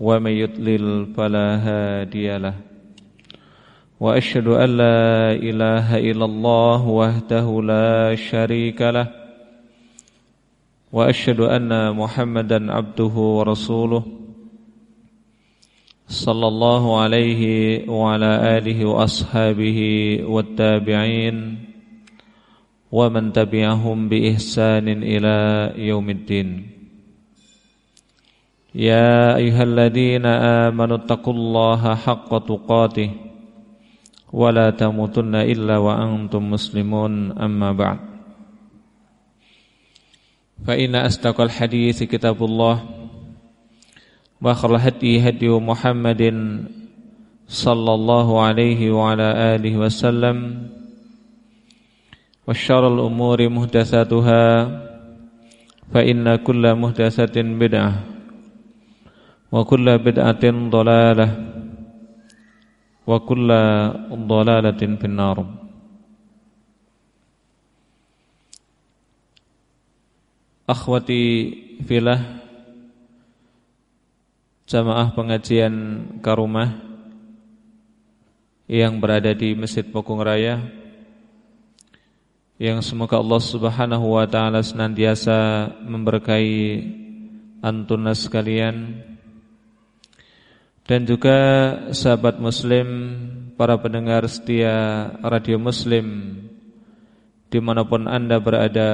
ومن يضلل فلا هادي له. وأشهد أن لا إله إلا الله وحده لا شريك له. وأشهد أن محمدا عبده ورسوله. صلى الله عليه وعلى آله وأصحابه والتابعين ومن تبعهم بإحسان إلى يوم الدين. يا أيها الذين آمنوا اتقوا الله حق تقاته ولا تموتن إلا وأنتم مسلمون أما بعد. فإن أصدق الحديث كتاب الله وآخر الهدي هدي محمد صلى الله عليه وعلى آله وسلم وشر الأمور محدثاتها فإن كل محدثة بدعة. وكل بدعة ضلالة وكل ضلالة في النار Akhwati filah Jamaah pengajian Karumah Yang berada di Masjid Pokong Raya Yang semoga Allah subhanahu wa ta'ala senantiasa memberkahi Antunas sekalian dan juga sahabat muslim para pendengar setia radio muslim di mana pun anda berada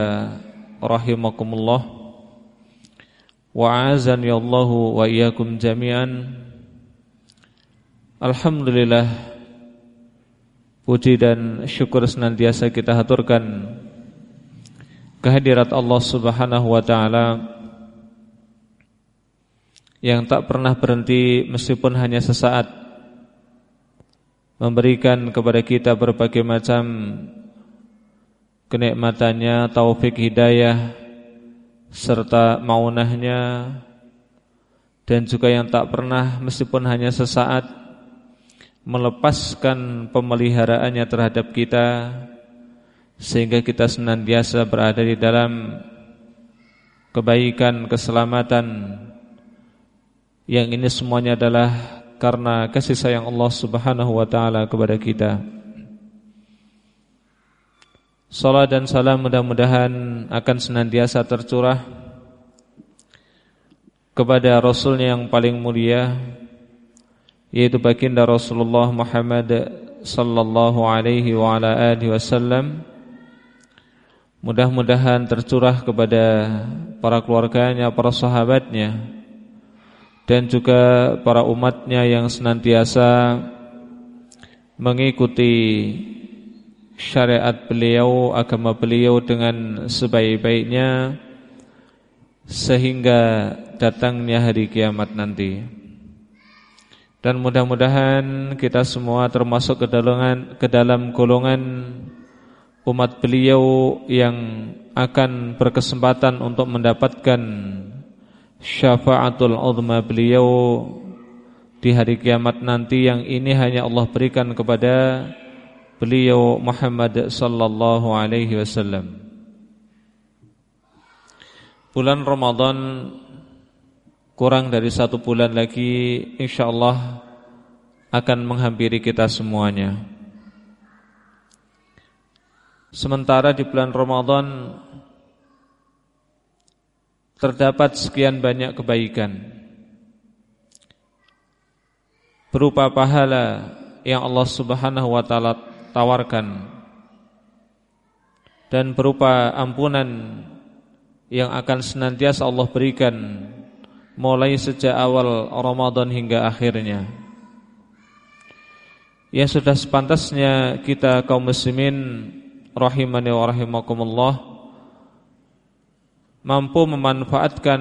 rahimakumullah. Wa azan ya Allahu wa iyyakum jami'an. Alhamdulillah puji dan syukur senantiasa kita haturkan kehadirat Allah Subhanahu wa taala yang tak pernah berhenti meskipun hanya sesaat memberikan kepada kita berbagai macam kenikmatannya, taufik hidayah serta maunahnya dan juga yang tak pernah meskipun hanya sesaat melepaskan pemeliharaannya terhadap kita sehingga kita senantiasa berada di dalam kebaikan, keselamatan yang ini semuanya adalah karena kasih sayang Allah Subhanahu wa taala kepada kita. Salat dan salam mudah-mudahan akan senantiasa tercurah kepada Rasulnya yang paling mulia yaitu baginda Rasulullah Muhammad sallallahu alaihi wa ala alihi wasallam. Mudah-mudahan tercurah kepada para keluarganya, para sahabatnya dan juga para umatnya yang senantiasa mengikuti syariat beliau, agama beliau dengan sebaik-baiknya sehingga datangnya hari kiamat nanti. Dan mudah-mudahan kita semua termasuk ke dalam, ke dalam golongan umat beliau yang akan berkesempatan untuk mendapatkan syafaatul uzma beliau di hari kiamat nanti yang ini hanya Allah berikan kepada beliau Muhammad sallallahu alaihi wasallam. Bulan Ramadan kurang dari satu bulan lagi insyaallah akan menghampiri kita semuanya. Sementara di bulan Ramadan terdapat sekian banyak kebaikan berupa pahala yang Allah Subhanahu wa taala tawarkan dan berupa ampunan yang akan senantiasa Allah berikan mulai sejak awal Ramadan hingga akhirnya. Yang sudah sepantasnya kita kaum muslimin rahimani wa rahimakumullah mampu memanfaatkan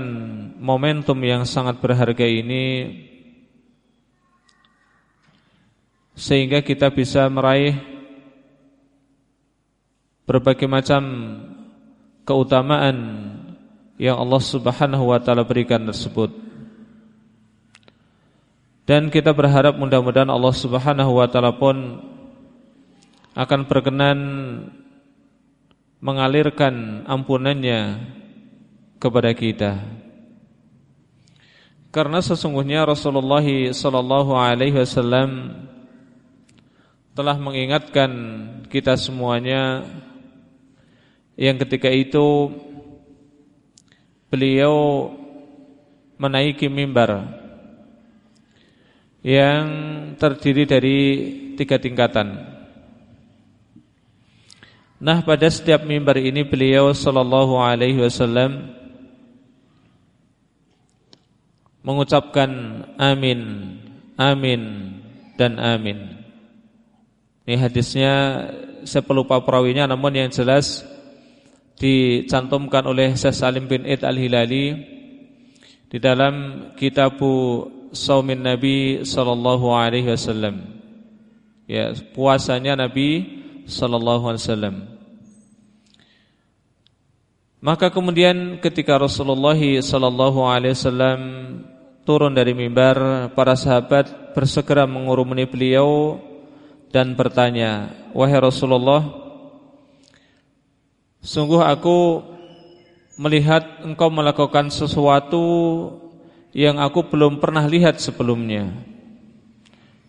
momentum yang sangat berharga ini sehingga kita bisa meraih berbagai macam keutamaan yang Allah Subhanahu wa taala berikan tersebut. Dan kita berharap mudah-mudahan Allah Subhanahu wa taala pun akan berkenan mengalirkan ampunannya kepada kita. Karena sesungguhnya Rasulullah sallallahu alaihi wasallam telah mengingatkan kita semuanya yang ketika itu beliau menaiki mimbar yang terdiri dari tiga tingkatan. Nah, pada setiap mimbar ini beliau sallallahu alaihi wasallam mengucapkan amin, amin dan amin. Ini hadisnya saya pelupa perawinya namun yang jelas dicantumkan oleh Syekh Salim bin Id Al-Hilali di dalam kitabu Saumin Nabi sallallahu alaihi wasallam. Ya, puasanya Nabi sallallahu alaihi wasallam. Maka kemudian ketika Rasulullah sallallahu alaihi wasallam turun dari mimbar, para sahabat bersegera mengurumuni beliau dan bertanya, "Wahai Rasulullah, sungguh aku melihat engkau melakukan sesuatu yang aku belum pernah lihat sebelumnya."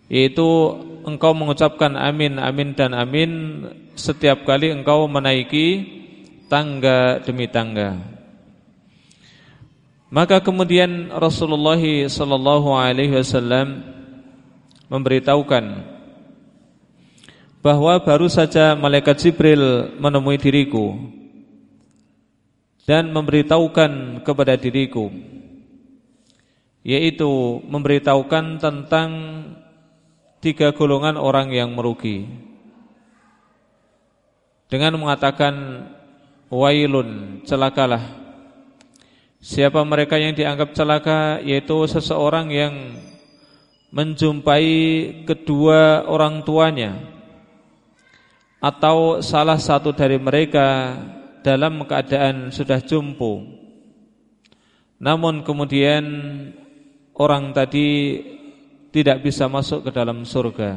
Yaitu engkau mengucapkan amin, amin dan amin setiap kali engkau menaiki tangga demi tangga. Maka kemudian Rasulullah sallallahu alaihi wasallam memberitahukan bahwa baru saja malaikat Jibril menemui diriku dan memberitahukan kepada diriku yaitu memberitahukan tentang tiga golongan orang yang merugi dengan mengatakan wailun celakalah Siapa mereka yang dianggap celaka yaitu seseorang yang menjumpai kedua orang tuanya atau salah satu dari mereka dalam keadaan sudah jumpu. Namun kemudian orang tadi tidak bisa masuk ke dalam surga.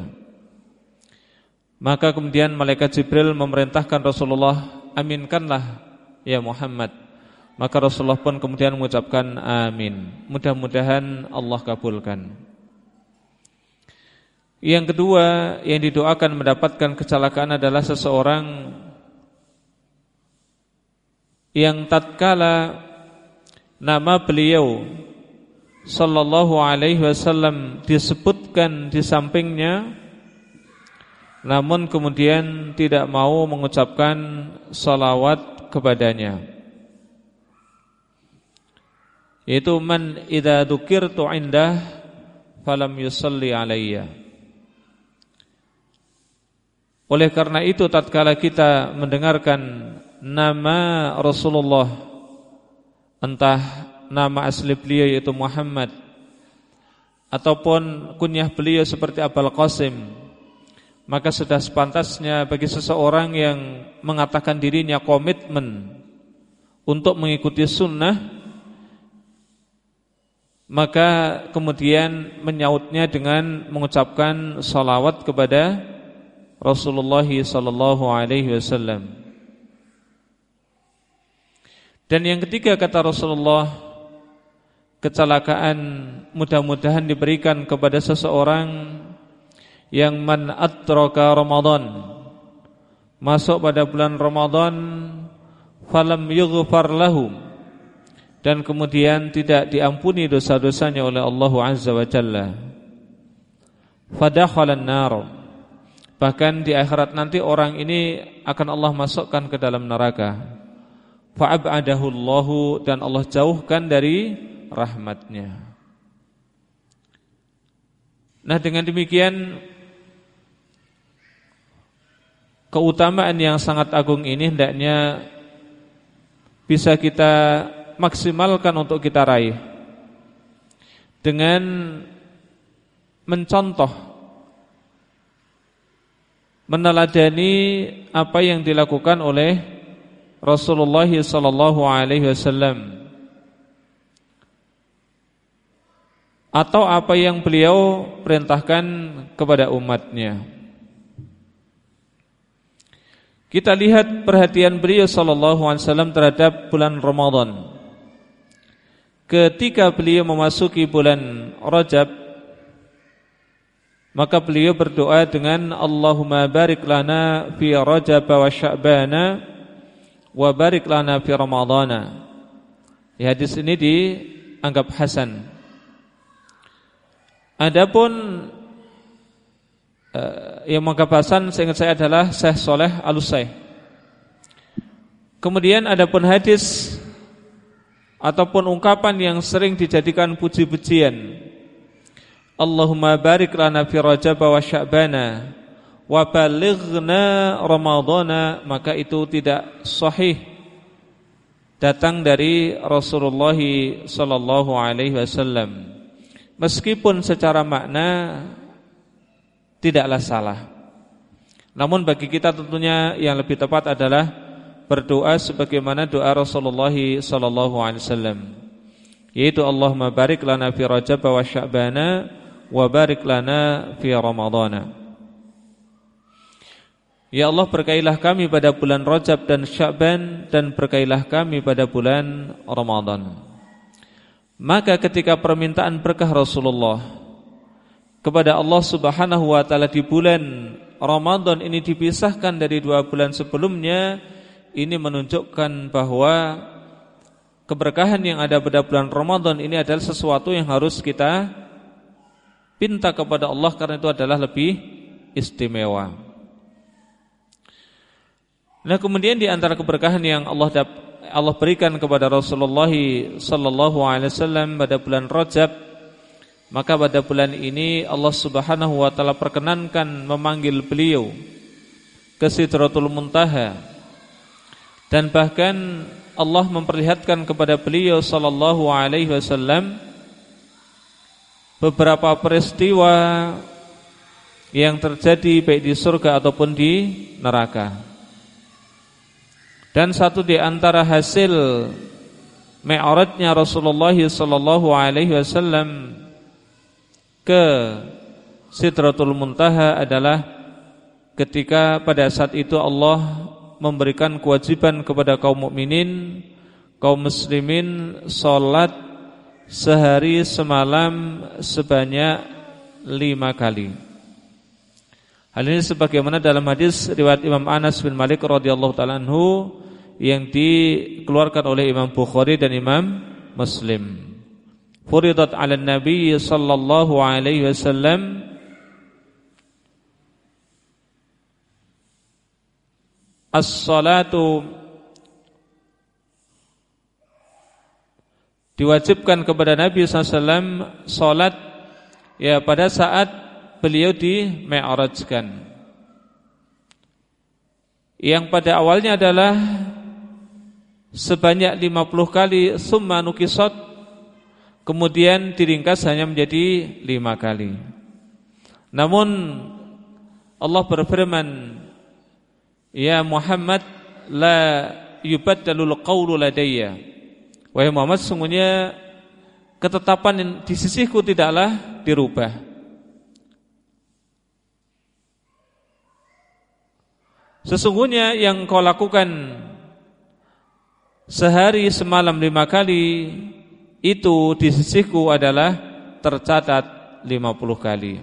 Maka kemudian malaikat Jibril memerintahkan Rasulullah, "Aminkanlah ya Muhammad maka Rasulullah pun kemudian mengucapkan amin. Mudah-mudahan Allah kabulkan. Yang kedua yang didoakan mendapatkan kecelakaan adalah seseorang yang tatkala nama beliau sallallahu alaihi wasallam disebutkan di sampingnya namun kemudian tidak mau mengucapkan salawat kepadanya. Yaitu man idza dzukirtu indah falam yusalli alayya. Oleh karena itu tatkala kita mendengarkan nama Rasulullah entah nama asli beliau yaitu Muhammad ataupun kunyah beliau seperti Abul Qasim maka sudah sepantasnya bagi seseorang yang mengatakan dirinya komitmen untuk mengikuti sunnah maka kemudian menyautnya dengan mengucapkan salawat kepada Rasulullah sallallahu alaihi wasallam. Dan yang ketiga kata Rasulullah kecelakaan mudah-mudahan diberikan kepada seseorang yang man atraka Ramadan masuk pada bulan Ramadan falam yughfar lahum dan kemudian tidak diampuni dosa-dosanya oleh Allah Azza wa Jalla. Fadakhalan nar. Bahkan di akhirat nanti orang ini akan Allah masukkan ke dalam neraka. Fa'ab'adahu Allahu dan Allah jauhkan dari rahmatnya. Nah dengan demikian keutamaan yang sangat agung ini hendaknya bisa kita maksimalkan untuk kita raih dengan mencontoh meneladani apa yang dilakukan oleh Rasulullah sallallahu alaihi wasallam atau apa yang beliau perintahkan kepada umatnya. Kita lihat perhatian beliau sallallahu alaihi wasallam terhadap bulan Ramadan. Ketika beliau memasuki bulan Rajab, maka beliau berdoa dengan Allahumma barik lana fi Rajab wa Sya'bana wa barik lana fi Ramadana. Di hadis ini dianggap hasan Adapun uh, yang mengkabasan seingat saya adalah Syekh Soleh Alusai. Kemudian adapun hadis ataupun ungkapan yang sering dijadikan puji-pujian. Allahumma barik lana fi Rajab wa Sya'bana wa balighna Ramadana maka itu tidak sahih datang dari Rasulullah sallallahu alaihi wasallam meskipun secara makna tidaklah salah. Namun bagi kita tentunya yang lebih tepat adalah berdoa sebagaimana doa Rasulullah wasallam. Yaitu Allahumma barik lana fi Rajab wa Sya'bana wa barik lana fi Ramadana. Ya Allah berkailah kami pada bulan Rajab dan Sya'ban dan berkailah kami pada bulan Ramadan. Maka ketika permintaan berkah Rasulullah kepada Allah Subhanahu wa taala di bulan Ramadan ini dipisahkan dari dua bulan sebelumnya, ini menunjukkan bahwa keberkahan yang ada pada bulan Ramadan ini adalah sesuatu yang harus kita pinta kepada Allah karena itu adalah lebih istimewa. Nah, kemudian di antara keberkahan yang Allah Allah berikan kepada Rasulullah sallallahu alaihi wasallam pada bulan Rajab maka pada bulan ini Allah Subhanahu wa taala perkenankan memanggil beliau ke Sidratul Muntaha dan bahkan Allah memperlihatkan kepada beliau sallallahu alaihi wasallam beberapa peristiwa yang terjadi baik di surga ataupun di neraka. Dan satu di antara hasil Mi'rajnya Rasulullah sallallahu alaihi wasallam ke Sidratul Muntaha adalah ketika pada saat itu Allah memberikan kewajiban kepada kaum mukminin, kaum muslimin salat sehari semalam sebanyak lima kali. Hal ini sebagaimana dalam hadis riwayat Imam Anas bin Malik radhiyallahu taala anhu yang dikeluarkan oleh Imam Bukhari dan Imam Muslim. Furidat 'ala Nabi sallallahu alaihi wasallam As-salatu diwajibkan kepada Nabi SAW salat ya pada saat beliau di Mi'rajkan. Yang pada awalnya adalah sebanyak 50 kali summa nukisot kemudian diringkas hanya menjadi lima kali. Namun Allah berfirman, "Ya Muhammad, la yubaddalul qawlu ladayya." Wahai Muhammad, sungguhnya ketetapan di sisiku tidaklah dirubah. Sesungguhnya yang kau lakukan sehari semalam lima kali itu di sisiku adalah tercatat lima puluh kali.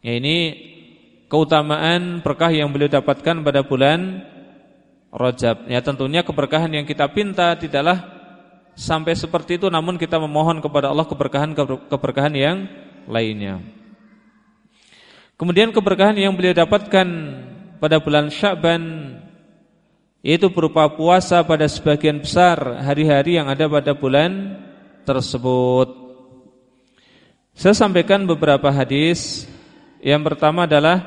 Ya ini keutamaan berkah yang beliau dapatkan pada bulan Rajab. Ya tentunya keberkahan yang kita pinta tidaklah sampai seperti itu namun kita memohon kepada Allah keberkahan keberkahan yang lainnya. Kemudian keberkahan yang beliau dapatkan pada bulan Sya'ban yaitu berupa puasa pada sebagian besar hari-hari yang ada pada bulan tersebut. Saya sampaikan beberapa hadis. Yang pertama adalah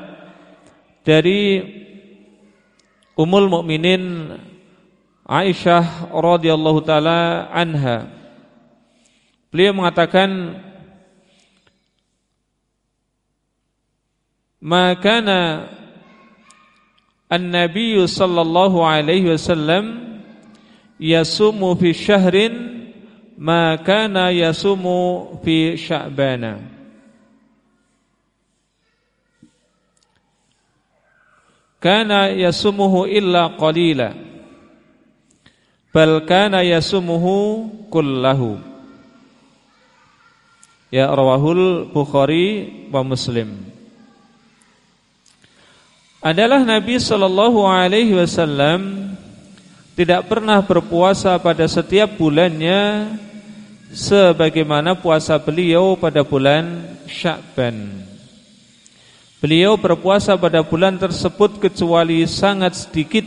dari Ummul Mukminin Aisyah radhiyallahu taala anha beliau mengatakan maka an-nabiy sallallahu alaihi wasallam yasumu fi syahrin ma kana yasumu fi sya'bana kana yasumuhu illa qalila bal kana yasumuhu kullahu ya rawahul bukhari wa muslim adalah Nabi sallallahu alaihi wasallam tidak pernah berpuasa pada setiap bulannya sebagaimana puasa beliau pada bulan Sya'ban. Beliau berpuasa pada bulan tersebut kecuali sangat sedikit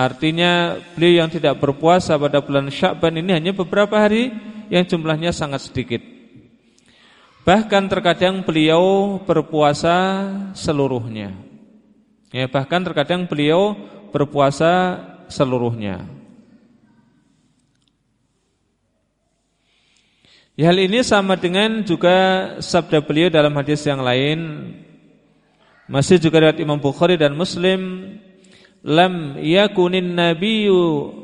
Artinya beliau yang tidak berpuasa pada bulan Syakban ini hanya beberapa hari yang jumlahnya sangat sedikit Bahkan terkadang beliau berpuasa seluruhnya. Ya, bahkan terkadang beliau berpuasa seluruhnya. Ya, hal ini sama dengan juga sabda beliau dalam hadis yang lain. Masih juga dari Imam Bukhari dan Muslim. Lam yakunin nabiyyu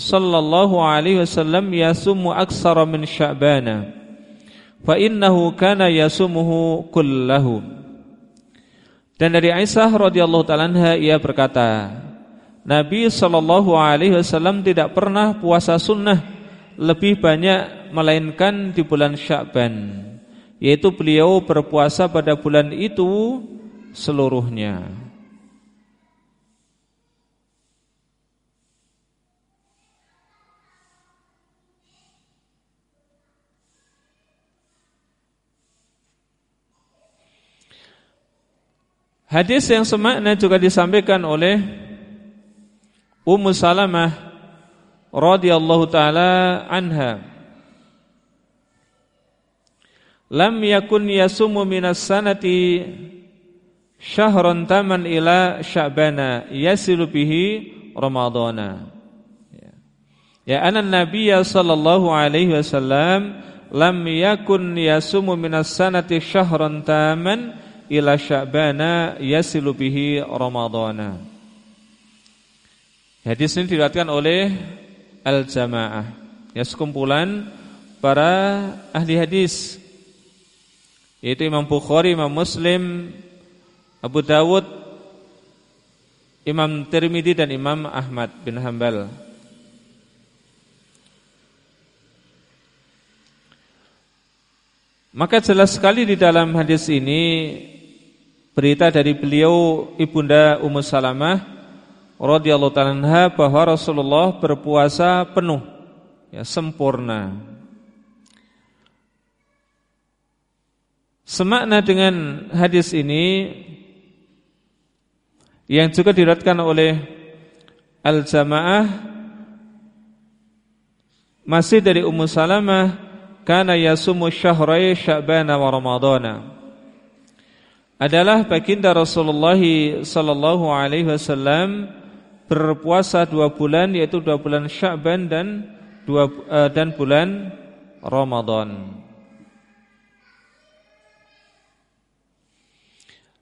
sallallahu alaihi wasallam yasumu aksara min sya'bana fa innahu kana yasumuhu kullahu. Dan dari Aisyah radhiyallahu taala ia berkata Nabi sallallahu alaihi wasallam tidak pernah puasa sunnah lebih banyak melainkan di bulan Sya'ban yaitu beliau berpuasa pada bulan itu seluruhnya Hadis yang semakna juga disampaikan oleh Ummu Salamah radhiyallahu taala anha. Lam yakun yasumu minas sanati syahran taman ila sya'bana yasilu bihi ramadhana. Ya, ya anan nabiyya sallallahu alaihi wasallam lam yakun yasumu minas sanati syahran taman ila sya'bana yasilu bihi ramadhana Hadis ini diriwayatkan oleh Al-Jamaah ya sekumpulan para ahli hadis yaitu Imam Bukhari, Imam Muslim, Abu Dawud, Imam Tirmidzi dan Imam Ahmad bin Hambal. Maka jelas sekali di dalam hadis ini berita dari beliau Ibunda Ummu Salamah radhiyallahu taala bahwa Rasulullah berpuasa penuh ya sempurna. Semakna dengan hadis ini yang juga diriwayatkan oleh Al-Jamaah masih dari Ummu Salamah kana yasumu syahrai Sya'ban wa Ramadhana adalah baginda Rasulullah sallallahu alaihi wasallam berpuasa dua bulan yaitu dua bulan Sya'ban dan dua uh, dan bulan Ramadan.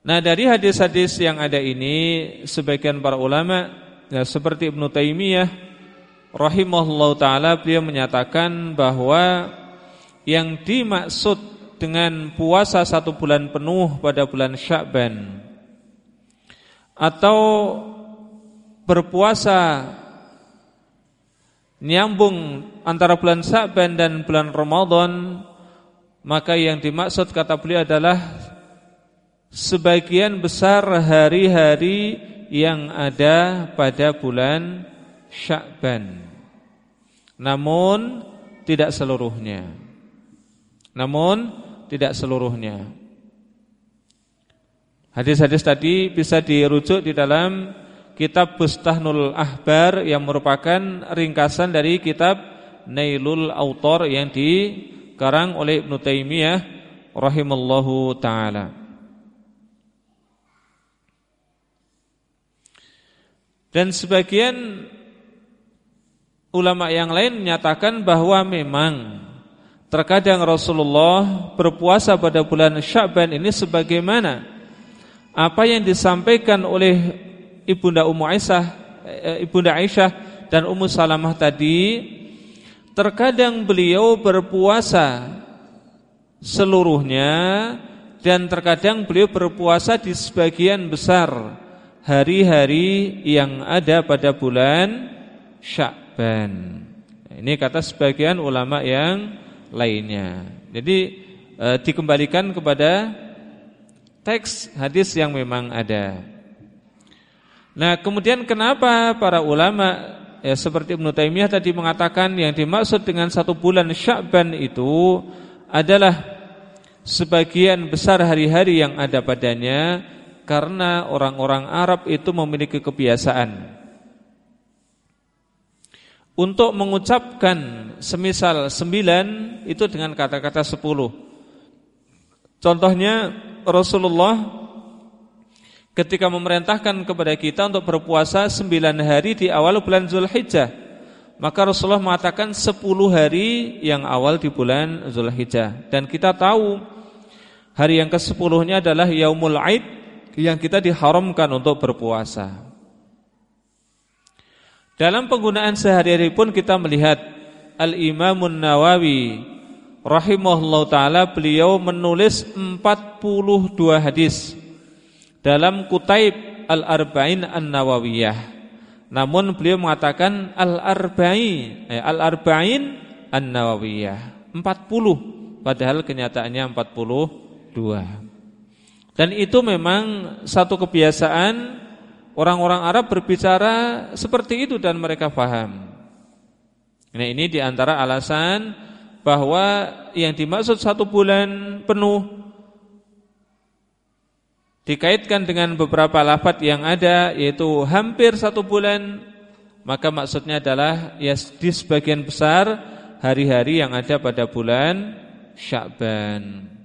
Nah dari hadis-hadis yang ada ini Sebagian para ulama ya, Seperti Ibn Taymiyah Rahimahullah ta'ala beliau menyatakan bahwa Yang dimaksud dengan puasa satu bulan penuh pada bulan Syakban Atau berpuasa Nyambung antara bulan Syakban dan bulan Ramadan Maka yang dimaksud kata beliau adalah sebagian besar hari-hari yang ada pada bulan Sya'ban. Namun tidak seluruhnya. Namun tidak seluruhnya. Hadis-hadis tadi bisa dirujuk di dalam kitab Bustahnul Ahbar yang merupakan ringkasan dari kitab Nailul Autor yang dikarang oleh Ibnu Taimiyah rahimallahu taala. Dan sebagian ulama yang lain menyatakan bahwa memang terkadang Rasulullah berpuasa pada bulan Sya'ban ini sebagaimana apa yang disampaikan oleh Ibunda Ummu Aisyah, eh, Ibunda Aisyah dan Ummu Salamah tadi, terkadang beliau berpuasa seluruhnya dan terkadang beliau berpuasa di sebagian besar hari-hari yang ada pada bulan Sya'ban. Ini kata sebagian ulama yang lainnya. Jadi e, dikembalikan kepada teks hadis yang memang ada. Nah, kemudian kenapa para ulama ya seperti Ibnu Taimiyah tadi mengatakan yang dimaksud dengan satu bulan Sya'ban itu adalah sebagian besar hari-hari yang ada padanya karena orang-orang Arab itu memiliki kebiasaan untuk mengucapkan semisal sembilan itu dengan kata-kata sepuluh. Contohnya Rasulullah ketika memerintahkan kepada kita untuk berpuasa sembilan hari di awal bulan Zulhijjah, maka Rasulullah mengatakan sepuluh hari yang awal di bulan Zulhijjah. Dan kita tahu hari yang ke sepuluhnya adalah Yaumul Aid yang kita diharamkan untuk berpuasa. Dalam penggunaan sehari-hari pun kita melihat Al-Imamun Nawawi rahimahullah taala beliau menulis 42 hadis dalam Kutaib Al-Arba'in An-Nawawiyah. Namun beliau mengatakan Al-Arba'in eh, Al-Arba'in An-Nawawiyah 40 padahal kenyataannya 42. Dan itu memang satu kebiasaan orang-orang Arab berbicara seperti itu dan mereka paham. Nah ini di antara alasan bahwa yang dimaksud satu bulan penuh dikaitkan dengan beberapa lafat yang ada yaitu hampir satu bulan maka maksudnya adalah ya di sebagian besar hari-hari yang ada pada bulan Sya'ban.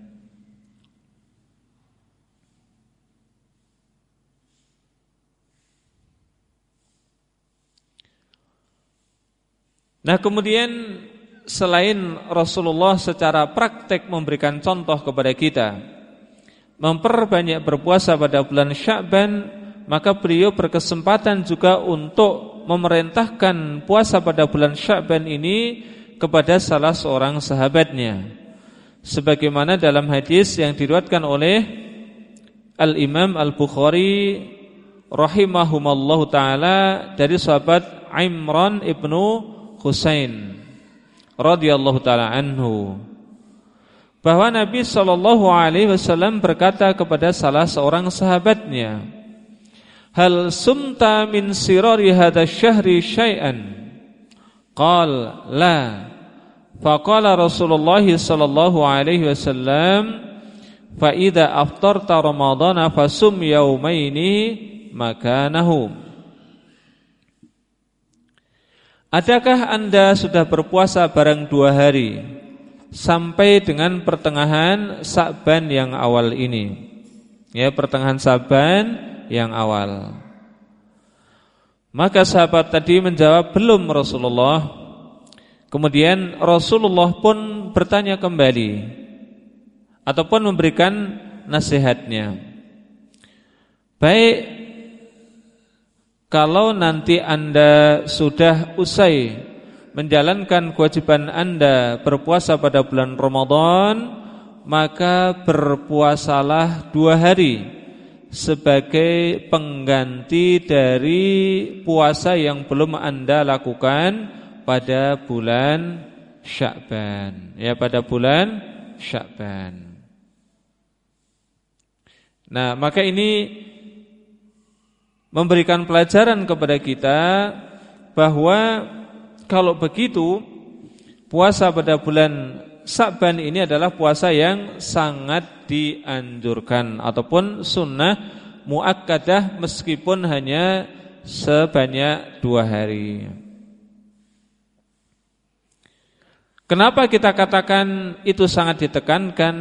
Nah kemudian selain Rasulullah secara praktek memberikan contoh kepada kita memperbanyak berpuasa pada bulan Sya'ban maka beliau berkesempatan juga untuk memerintahkan puasa pada bulan Sya'ban ini kepada salah seorang sahabatnya. Sebagaimana dalam hadis yang diriwayatkan oleh Al-Imam Al-Bukhari rahimahumallahu taala dari sahabat Imran ibnu Husain radhiyallahu taala anhu bahwa Nabi sallallahu alaihi wasallam berkata kepada salah seorang sahabatnya Hal sumta min sirari hadha syahri syai'an? Qal la. Faqala Rasulullah sallallahu alaihi wasallam Fa idza aftarta ramadhana fasum yaumaini makanahum Adakah anda sudah berpuasa barang dua hari? Sampai dengan pertengahan Sa'ban yang awal ini. Ya pertengahan Sa'ban yang awal. Maka sahabat tadi menjawab Belum Rasulullah. Kemudian Rasulullah pun bertanya kembali Ataupun memberikan nasihatnya. Baik kalau nanti Anda sudah usai menjalankan kewajiban Anda berpuasa pada bulan Ramadan, maka berpuasalah dua hari sebagai pengganti dari puasa yang belum Anda lakukan pada bulan Sya'ban. Ya, pada bulan Sya'ban. Nah, maka ini memberikan pelajaran kepada kita bahwa kalau begitu puasa pada bulan Sa'ban ini adalah puasa yang sangat dianjurkan ataupun sunnah muakkadah meskipun hanya sebanyak dua hari. Kenapa kita katakan itu sangat ditekankan?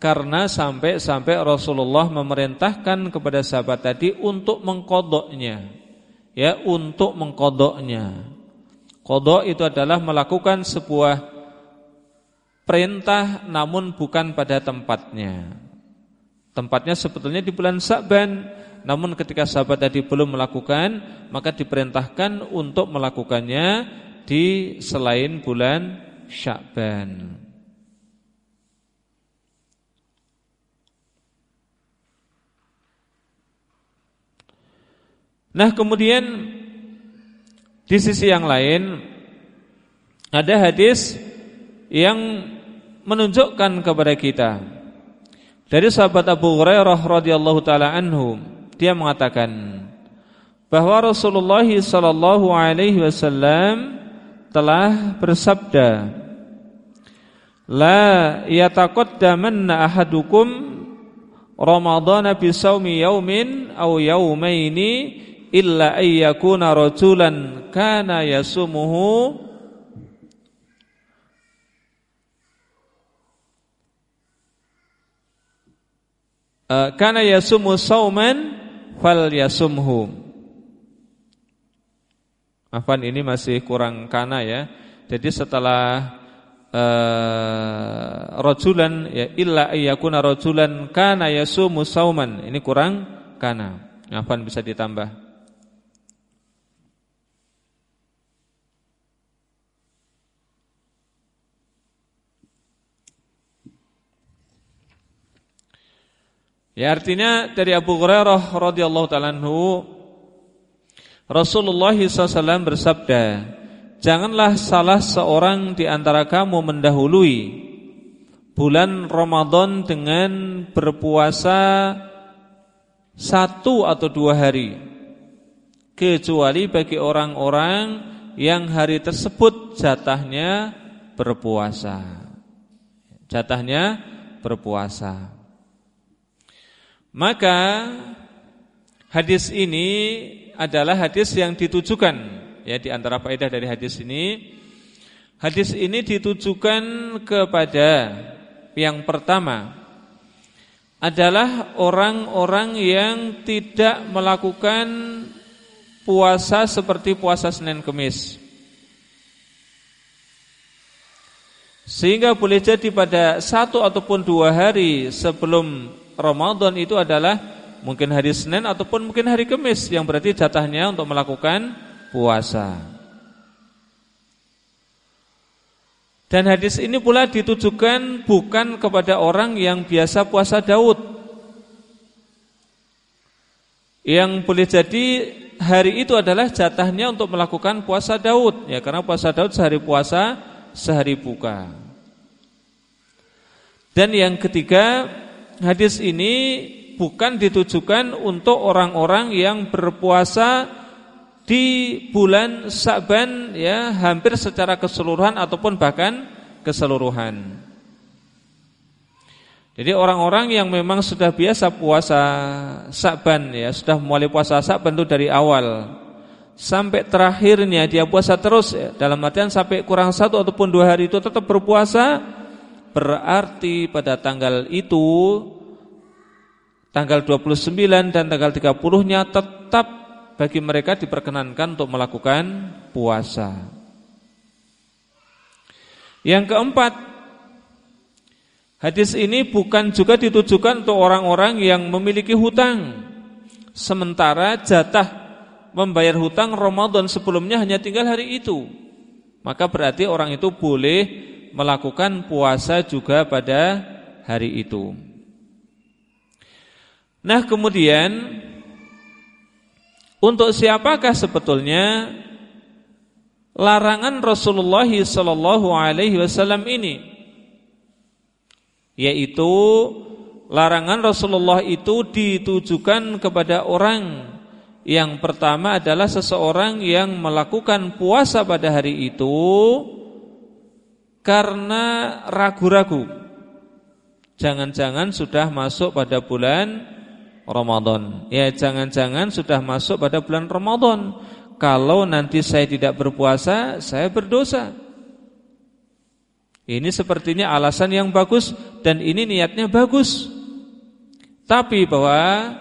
Karena sampai-sampai Rasulullah memerintahkan kepada sahabat tadi untuk mengkodoknya ya untuk mengkodoknya. Kodok itu adalah melakukan sebuah perintah namun bukan pada tempatnya. Tempatnya sebetulnya di bulan Sa'ban, namun ketika sahabat tadi belum melakukan, maka diperintahkan untuk melakukannya di selain bulan Sya'ban. Nah kemudian di sisi yang lain ada hadis yang menunjukkan kepada kita. Dari sahabat Abu Hurairah radhiyallahu taala anhu dia mengatakan bahwa Rasulullah sallallahu alaihi wasallam telah bersabda La yataqaddamanna ahadukum Ramadhana bi saumi yaumin aw yaumaini illa ayyakuna rajulan kana yasumuhu uh, kana yasumu sauman fal yasumhu Afan ini masih kurang kana ya. Jadi setelah uh, rajulan ya illa ayyakuna rajulan kana yasumu sauman. Ini kurang kana. Afan bisa ditambah. Ya artinya dari Abu Hurairah radhiyallahu taala Rasulullah SAW bersabda, janganlah salah seorang di antara kamu mendahului bulan Ramadan dengan berpuasa satu atau dua hari, kecuali bagi orang-orang yang hari tersebut jatahnya berpuasa. Jatahnya berpuasa. Maka hadis ini adalah hadis yang ditujukan ya di antara faedah dari hadis ini hadis ini ditujukan kepada yang pertama adalah orang-orang yang tidak melakukan puasa seperti puasa Senin Kemis. Sehingga boleh jadi pada satu ataupun dua hari sebelum Ramadan itu adalah mungkin hari Senin ataupun mungkin hari Kamis yang berarti jatahnya untuk melakukan puasa. Dan hadis ini pula ditujukan bukan kepada orang yang biasa puasa Daud. Yang boleh jadi hari itu adalah jatahnya untuk melakukan puasa Daud ya karena puasa Daud sehari puasa sehari buka. Dan yang ketiga hadis ini bukan ditujukan untuk orang-orang yang berpuasa di bulan Sa'ban ya hampir secara keseluruhan ataupun bahkan keseluruhan. Jadi orang-orang yang memang sudah biasa puasa Sa'ban ya, sudah mulai puasa Sa'ban itu dari awal sampai terakhirnya dia puasa terus ya, dalam artian sampai kurang satu ataupun dua hari itu tetap berpuasa Berarti pada tanggal itu Tanggal 29 dan tanggal 30-nya tetap bagi mereka diperkenankan untuk melakukan puasa. Yang keempat Hadis ini bukan juga ditujukan untuk orang-orang yang memiliki hutang. Sementara jatah membayar hutang Ramadan sebelumnya hanya tinggal hari itu. Maka berarti orang itu boleh melakukan puasa juga pada hari itu. Nah, kemudian untuk siapakah sebetulnya larangan Rasulullah wasallam ini? Yaitu larangan Rasulullah itu ditujukan kepada orang yang pertama adalah seseorang yang melakukan puasa pada hari itu karena ragu-ragu. Jangan-jangan sudah masuk pada bulan Ramadan. Ya, jangan-jangan sudah masuk pada bulan Ramadan. Kalau nanti saya tidak berpuasa, saya berdosa. Ini sepertinya alasan yang bagus dan ini niatnya bagus. Tapi bahwa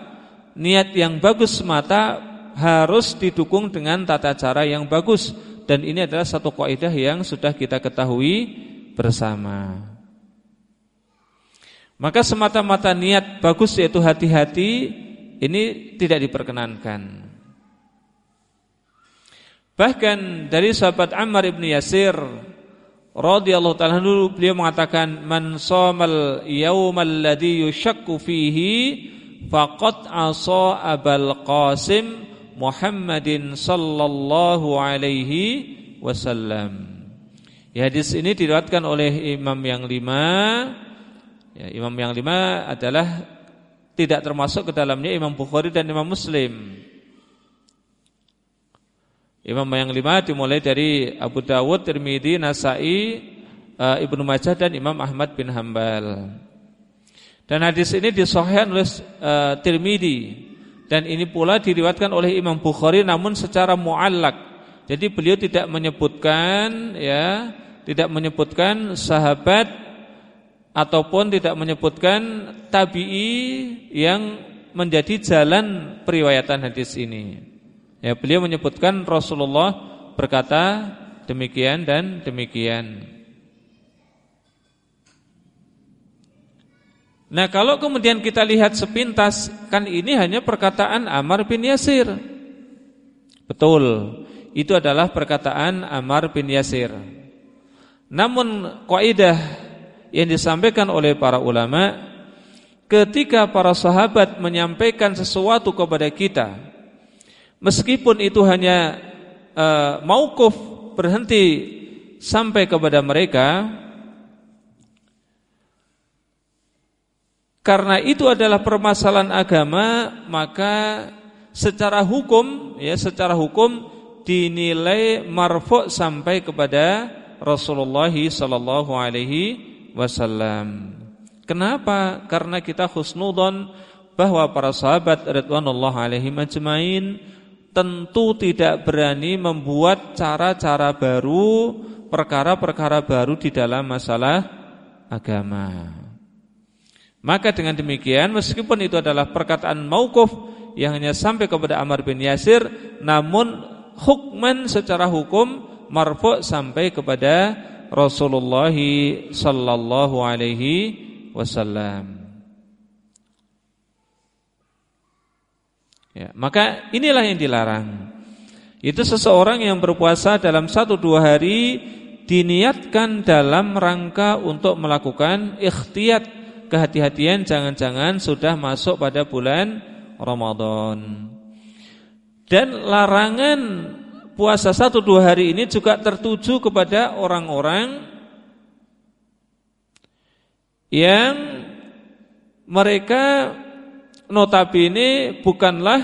niat yang bagus semata harus didukung dengan tata cara yang bagus dan ini adalah satu kaidah yang sudah kita ketahui bersama. Maka semata-mata niat bagus yaitu hati-hati ini tidak diperkenankan. Bahkan dari sahabat Ammar ibn Yasir radhiyallahu taala dulu beliau mengatakan man shamal yaumal ladzi yushakku fihi faqad asa abal qasim Muhammadin sallallahu alaihi wasallam. Ya, hadis ini diriwayatkan oleh imam yang lima. Ya, imam yang lima adalah tidak termasuk ke dalamnya Imam Bukhari dan Imam Muslim. Imam yang lima dimulai dari Abu Dawud, Tirmidzi, Nasai, uh, Ibnu Majah dan Imam Ahmad bin Hambal. Dan hadis ini disahihkan oleh uh, Tirmidzi dan ini pula diriwatkan oleh Imam Bukhari namun secara muallak. Jadi beliau tidak menyebutkan ya, tidak menyebutkan sahabat ataupun tidak menyebutkan tabi'i yang menjadi jalan periwayatan hadis ini. Ya, beliau menyebutkan Rasulullah berkata demikian dan demikian. Nah, kalau kemudian kita lihat sepintas kan ini hanya perkataan Amar bin Yasir. Betul. Itu adalah perkataan Amar bin Yasir. Namun kaidah yang disampaikan oleh para ulama ketika para sahabat menyampaikan sesuatu kepada kita Meskipun itu hanya uh, maukuf berhenti sampai kepada mereka karena itu adalah permasalahan agama maka secara hukum ya secara hukum dinilai marfu sampai kepada Rasulullah sallallahu alaihi wasallam. Kenapa? Karena kita husnudon bahwa para sahabat radhiyallahu alaihi majmain tentu tidak berani membuat cara-cara baru, perkara-perkara baru di dalam masalah agama. Maka dengan demikian meskipun itu adalah perkataan maukuf yang hanya sampai kepada Amr bin Yasir namun hukman secara hukum marfu sampai kepada Rasulullah sallallahu alaihi wasallam. Ya, maka inilah yang dilarang. Itu seseorang yang berpuasa dalam satu dua hari diniatkan dalam rangka untuk melakukan ikhtiyat kehati-hatian jangan-jangan sudah masuk pada bulan Ramadan. Dan larangan puasa satu dua hari ini juga tertuju kepada orang-orang yang mereka notabene bukanlah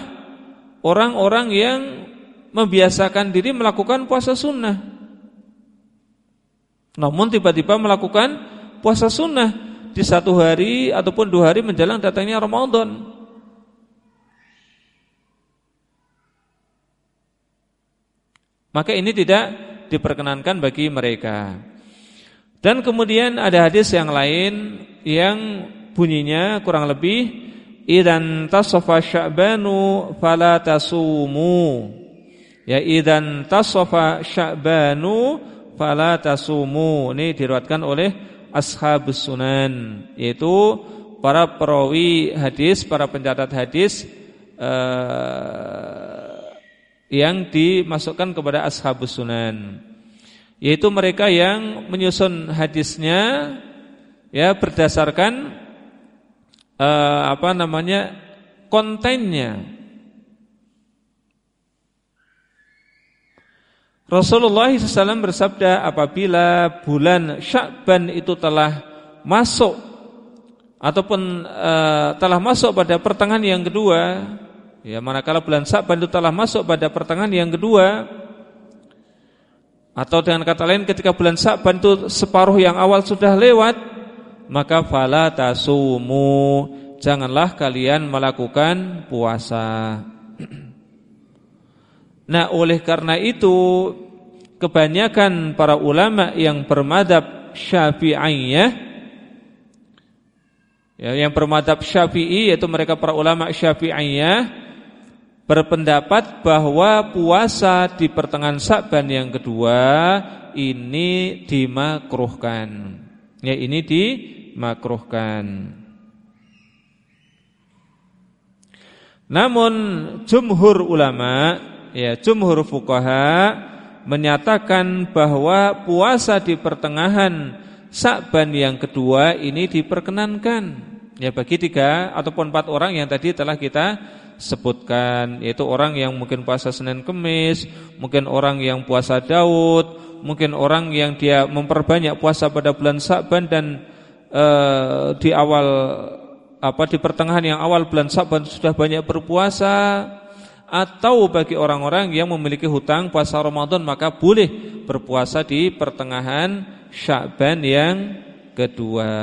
orang-orang yang membiasakan diri melakukan puasa sunnah. Namun tiba-tiba melakukan puasa sunnah di satu hari ataupun dua hari menjelang datangnya Ramadan. Maka ini tidak diperkenankan bagi mereka. Dan kemudian ada hadis yang lain yang bunyinya kurang lebih idan tasafa sya'banu fala tasumu ya idan tasafa sya'banu fala tasumu ini diriwayatkan oleh ashabus sunan yaitu para perawi hadis para pencatat hadis uh, yang dimasukkan kepada ashabus sunan yaitu mereka yang menyusun hadisnya ya berdasarkan uh, apa namanya kontennya. Rasulullah SAW bersabda apabila bulan Syakban itu telah masuk ataupun uh, telah masuk pada pertengahan yang kedua, ya manakala bulan Syakban itu telah masuk pada pertengahan yang kedua, atau dengan kata lain ketika bulan Syakban itu separuh yang awal sudah lewat, maka fala tasumu janganlah kalian melakukan puasa. Nah, oleh karena itu kebanyakan para ulama yang bermadhab Syafi'iyah ya, yang bermadhab Syafi'i yaitu mereka para ulama Syafi'iyah berpendapat bahwa puasa di pertengahan Sa'ban yang kedua ini dimakruhkan. Ya, ini dimakruhkan. Namun jumhur ulama, ya jumhur fuqaha menyatakan bahwa puasa di pertengahan Sa'ban yang kedua ini diperkenankan. Ya bagi tiga ataupun empat orang yang tadi telah kita sebutkan yaitu orang yang mungkin puasa Senin Kemis, mungkin orang yang puasa Daud, mungkin orang yang dia memperbanyak puasa pada bulan Sa'ban dan uh, di awal apa di pertengahan yang awal bulan Sa'ban sudah banyak berpuasa atau bagi orang-orang yang memiliki hutang puasa Ramadan maka boleh berpuasa di pertengahan Sya'ban yang kedua.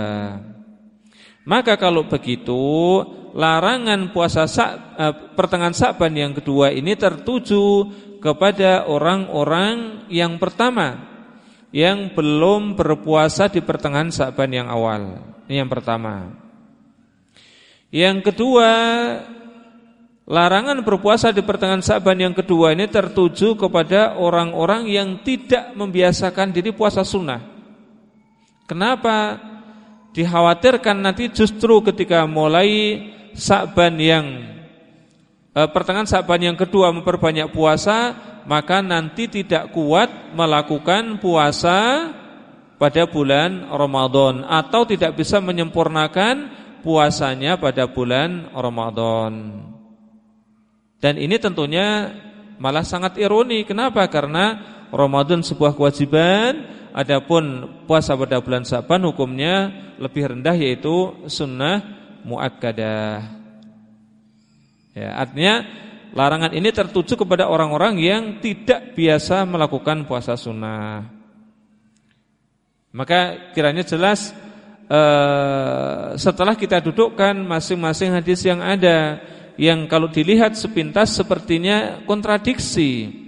Maka kalau begitu larangan puasa sa, eh, pertengahan Sa'ban yang kedua ini tertuju kepada orang-orang yang pertama yang belum berpuasa di pertengahan Sa'ban yang awal. Ini yang pertama. Yang kedua, larangan berpuasa di pertengahan Sa'ban yang kedua ini tertuju kepada orang-orang yang tidak membiasakan diri puasa sunnah. Kenapa? dikhawatirkan nanti justru ketika mulai Sa'ban yang eh, pertengahan Sa'ban yang kedua memperbanyak puasa, maka nanti tidak kuat melakukan puasa pada bulan Ramadan atau tidak bisa menyempurnakan puasanya pada bulan Ramadan. Dan ini tentunya malah sangat ironi. Kenapa? Karena Ramadan sebuah kewajiban Adapun puasa pada bulan Sa'ban hukumnya lebih rendah yaitu sunnah muakkadah. Ya, artinya larangan ini tertuju kepada orang-orang yang tidak biasa melakukan puasa sunnah. Maka kiranya jelas eh, setelah kita dudukkan masing-masing hadis yang ada yang kalau dilihat sepintas sepertinya kontradiksi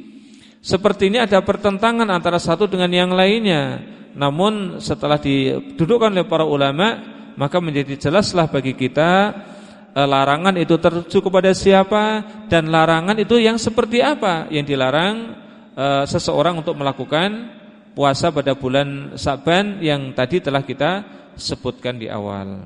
Sepertinya ada pertentangan antara satu dengan yang lainnya. Namun setelah didudukkan oleh para ulama, maka menjadi jelaslah bagi kita e, larangan itu tertuju kepada siapa dan larangan itu yang seperti apa yang dilarang e, seseorang untuk melakukan puasa pada bulan Saban yang tadi telah kita sebutkan di awal.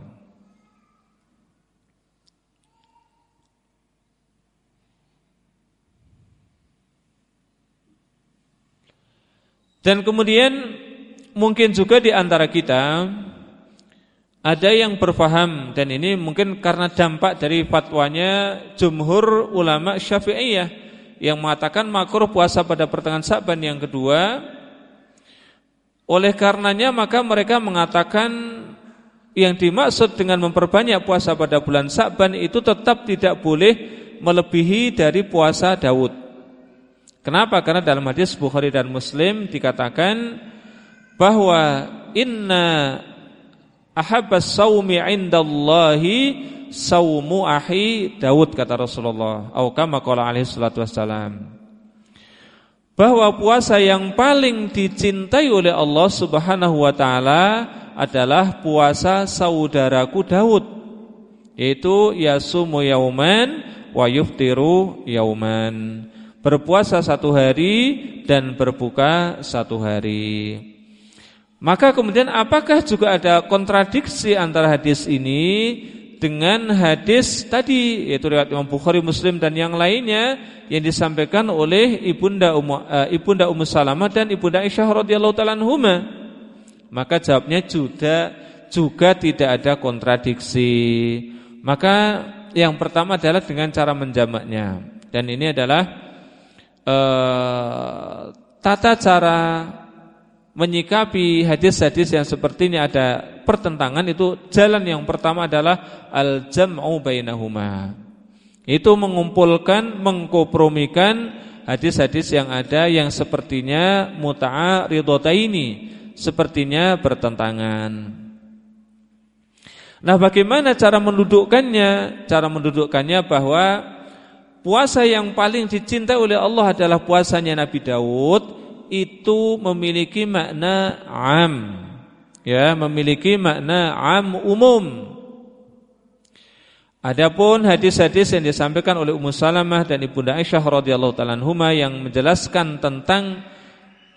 Dan kemudian mungkin juga di antara kita ada yang berfaham dan ini mungkin karena dampak dari fatwanya jumhur ulama Syafi'iyah yang mengatakan makruh puasa pada pertengahan Sa'ban yang kedua. Oleh karenanya maka mereka mengatakan yang dimaksud dengan memperbanyak puasa pada bulan Sa'ban itu tetap tidak boleh melebihi dari puasa Daud. Kenapa? Karena dalam hadis Bukhari dan Muslim dikatakan bahwa inna ahabbas saumi indallahi saumu ahi Daud kata Rasulullah. Atau kama qala alaihi salatu wassalam. Bahwa puasa yang paling dicintai oleh Allah Subhanahu wa taala adalah puasa saudaraku Daud yaitu yasumu yauman wa yuftiru yauman berpuasa satu hari dan berbuka satu hari. Maka kemudian apakah juga ada kontradiksi antara hadis ini dengan hadis tadi yaitu riwayat Imam Bukhari, Muslim dan yang lainnya yang disampaikan oleh Ibunda Ummu uh, Ibunda Ummu Salamah dan Ibunda Aisyah radhiyallahu taala? Maka jawabnya juga juga tidak ada kontradiksi. Maka yang pertama adalah dengan cara menjamaknya. Dan ini adalah eh, tata cara menyikapi hadis-hadis yang seperti ini ada pertentangan itu jalan yang pertama adalah al-jam'u bainahuma. Itu mengumpulkan, mengkompromikan hadis-hadis yang ada yang sepertinya ini sepertinya bertentangan. Nah, bagaimana cara mendudukkannya? Cara mendudukkannya bahwa puasa yang paling dicintai oleh Allah adalah puasanya Nabi Daud itu memiliki makna am. Ya memiliki makna am umum. Adapun hadis-hadis yang disampaikan oleh Ummu Salamah dan Ibunda Aisyah radhiyallahu taala yang menjelaskan tentang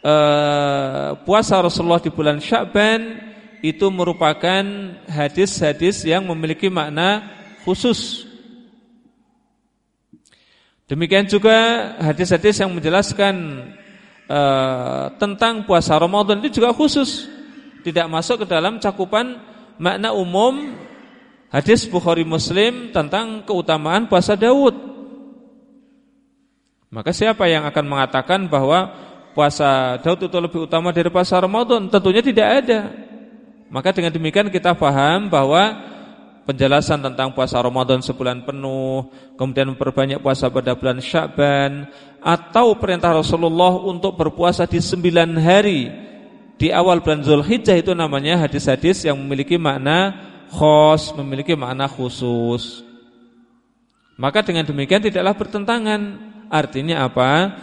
uh, puasa Rasulullah di bulan Sya'ban itu merupakan hadis-hadis yang memiliki makna khusus. Demikian juga hadis-hadis yang menjelaskan uh, tentang puasa Ramadan itu juga khusus, tidak masuk ke dalam cakupan makna umum Hadis Bukhari Muslim tentang keutamaan puasa Daud. Maka siapa yang akan mengatakan bahwa puasa Daud itu lebih utama dari puasa Ramadan? Tentunya tidak ada. Maka dengan demikian kita paham bahwa penjelasan tentang puasa Ramadan sebulan penuh, kemudian memperbanyak puasa pada bulan Sya'ban atau perintah Rasulullah untuk berpuasa di sembilan hari di awal bulan Zulhijjah itu namanya hadis-hadis yang memiliki makna khos, memiliki makna khusus. Maka dengan demikian tidaklah bertentangan. Artinya apa?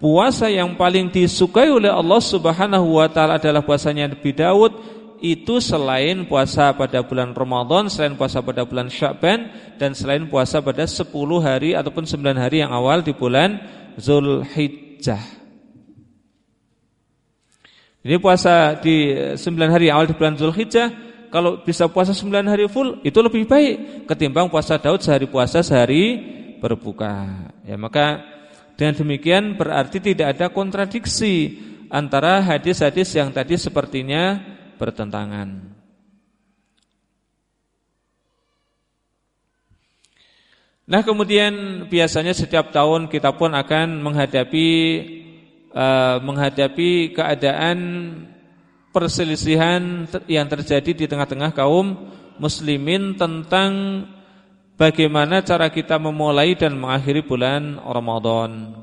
Puasa yang paling disukai oleh Allah Subhanahu wa taala adalah puasanya Nabi Daud itu selain puasa pada bulan Ramadan, selain puasa pada bulan Sya'ban dan selain puasa pada 10 hari ataupun 9 hari yang awal di bulan Zulhijjah. Jadi puasa di 9 hari awal di bulan Zulhijjah kalau bisa puasa 9 hari full itu lebih baik ketimbang puasa Daud sehari puasa sehari berbuka. Ya maka dengan demikian berarti tidak ada kontradiksi antara hadis-hadis yang tadi sepertinya bertentangan. Nah kemudian biasanya setiap tahun kita pun akan menghadapi uh, menghadapi keadaan perselisihan yang terjadi di tengah-tengah kaum muslimin tentang bagaimana cara kita memulai dan mengakhiri bulan Ramadan.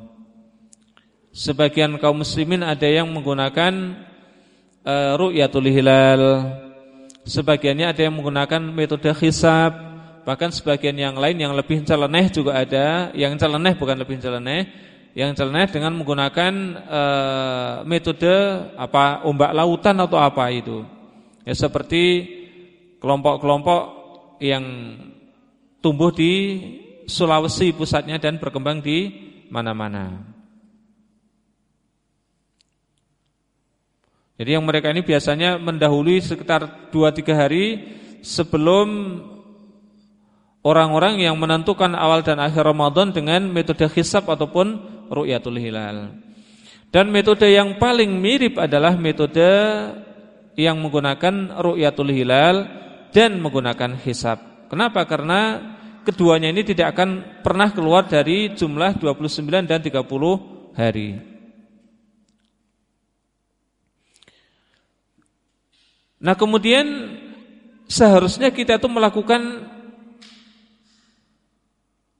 Sebagian kaum muslimin ada yang menggunakan uh, ru'yatul hilal. Sebagiannya ada yang menggunakan metode hisab, bahkan sebagian yang lain yang lebih celeneh juga ada, yang celeneh bukan lebih celeneh yang celana dengan menggunakan e, metode apa ombak lautan atau apa itu. Ya seperti kelompok-kelompok yang tumbuh di Sulawesi pusatnya dan berkembang di mana-mana. Jadi yang mereka ini biasanya mendahului sekitar 2-3 hari sebelum orang-orang yang menentukan awal dan akhir Ramadan dengan metode hisab ataupun ru'yatul hilal. Dan metode yang paling mirip adalah metode yang menggunakan ru'yatul hilal dan menggunakan hisab. Kenapa? Karena keduanya ini tidak akan pernah keluar dari jumlah 29 dan 30 hari. Nah kemudian seharusnya kita itu melakukan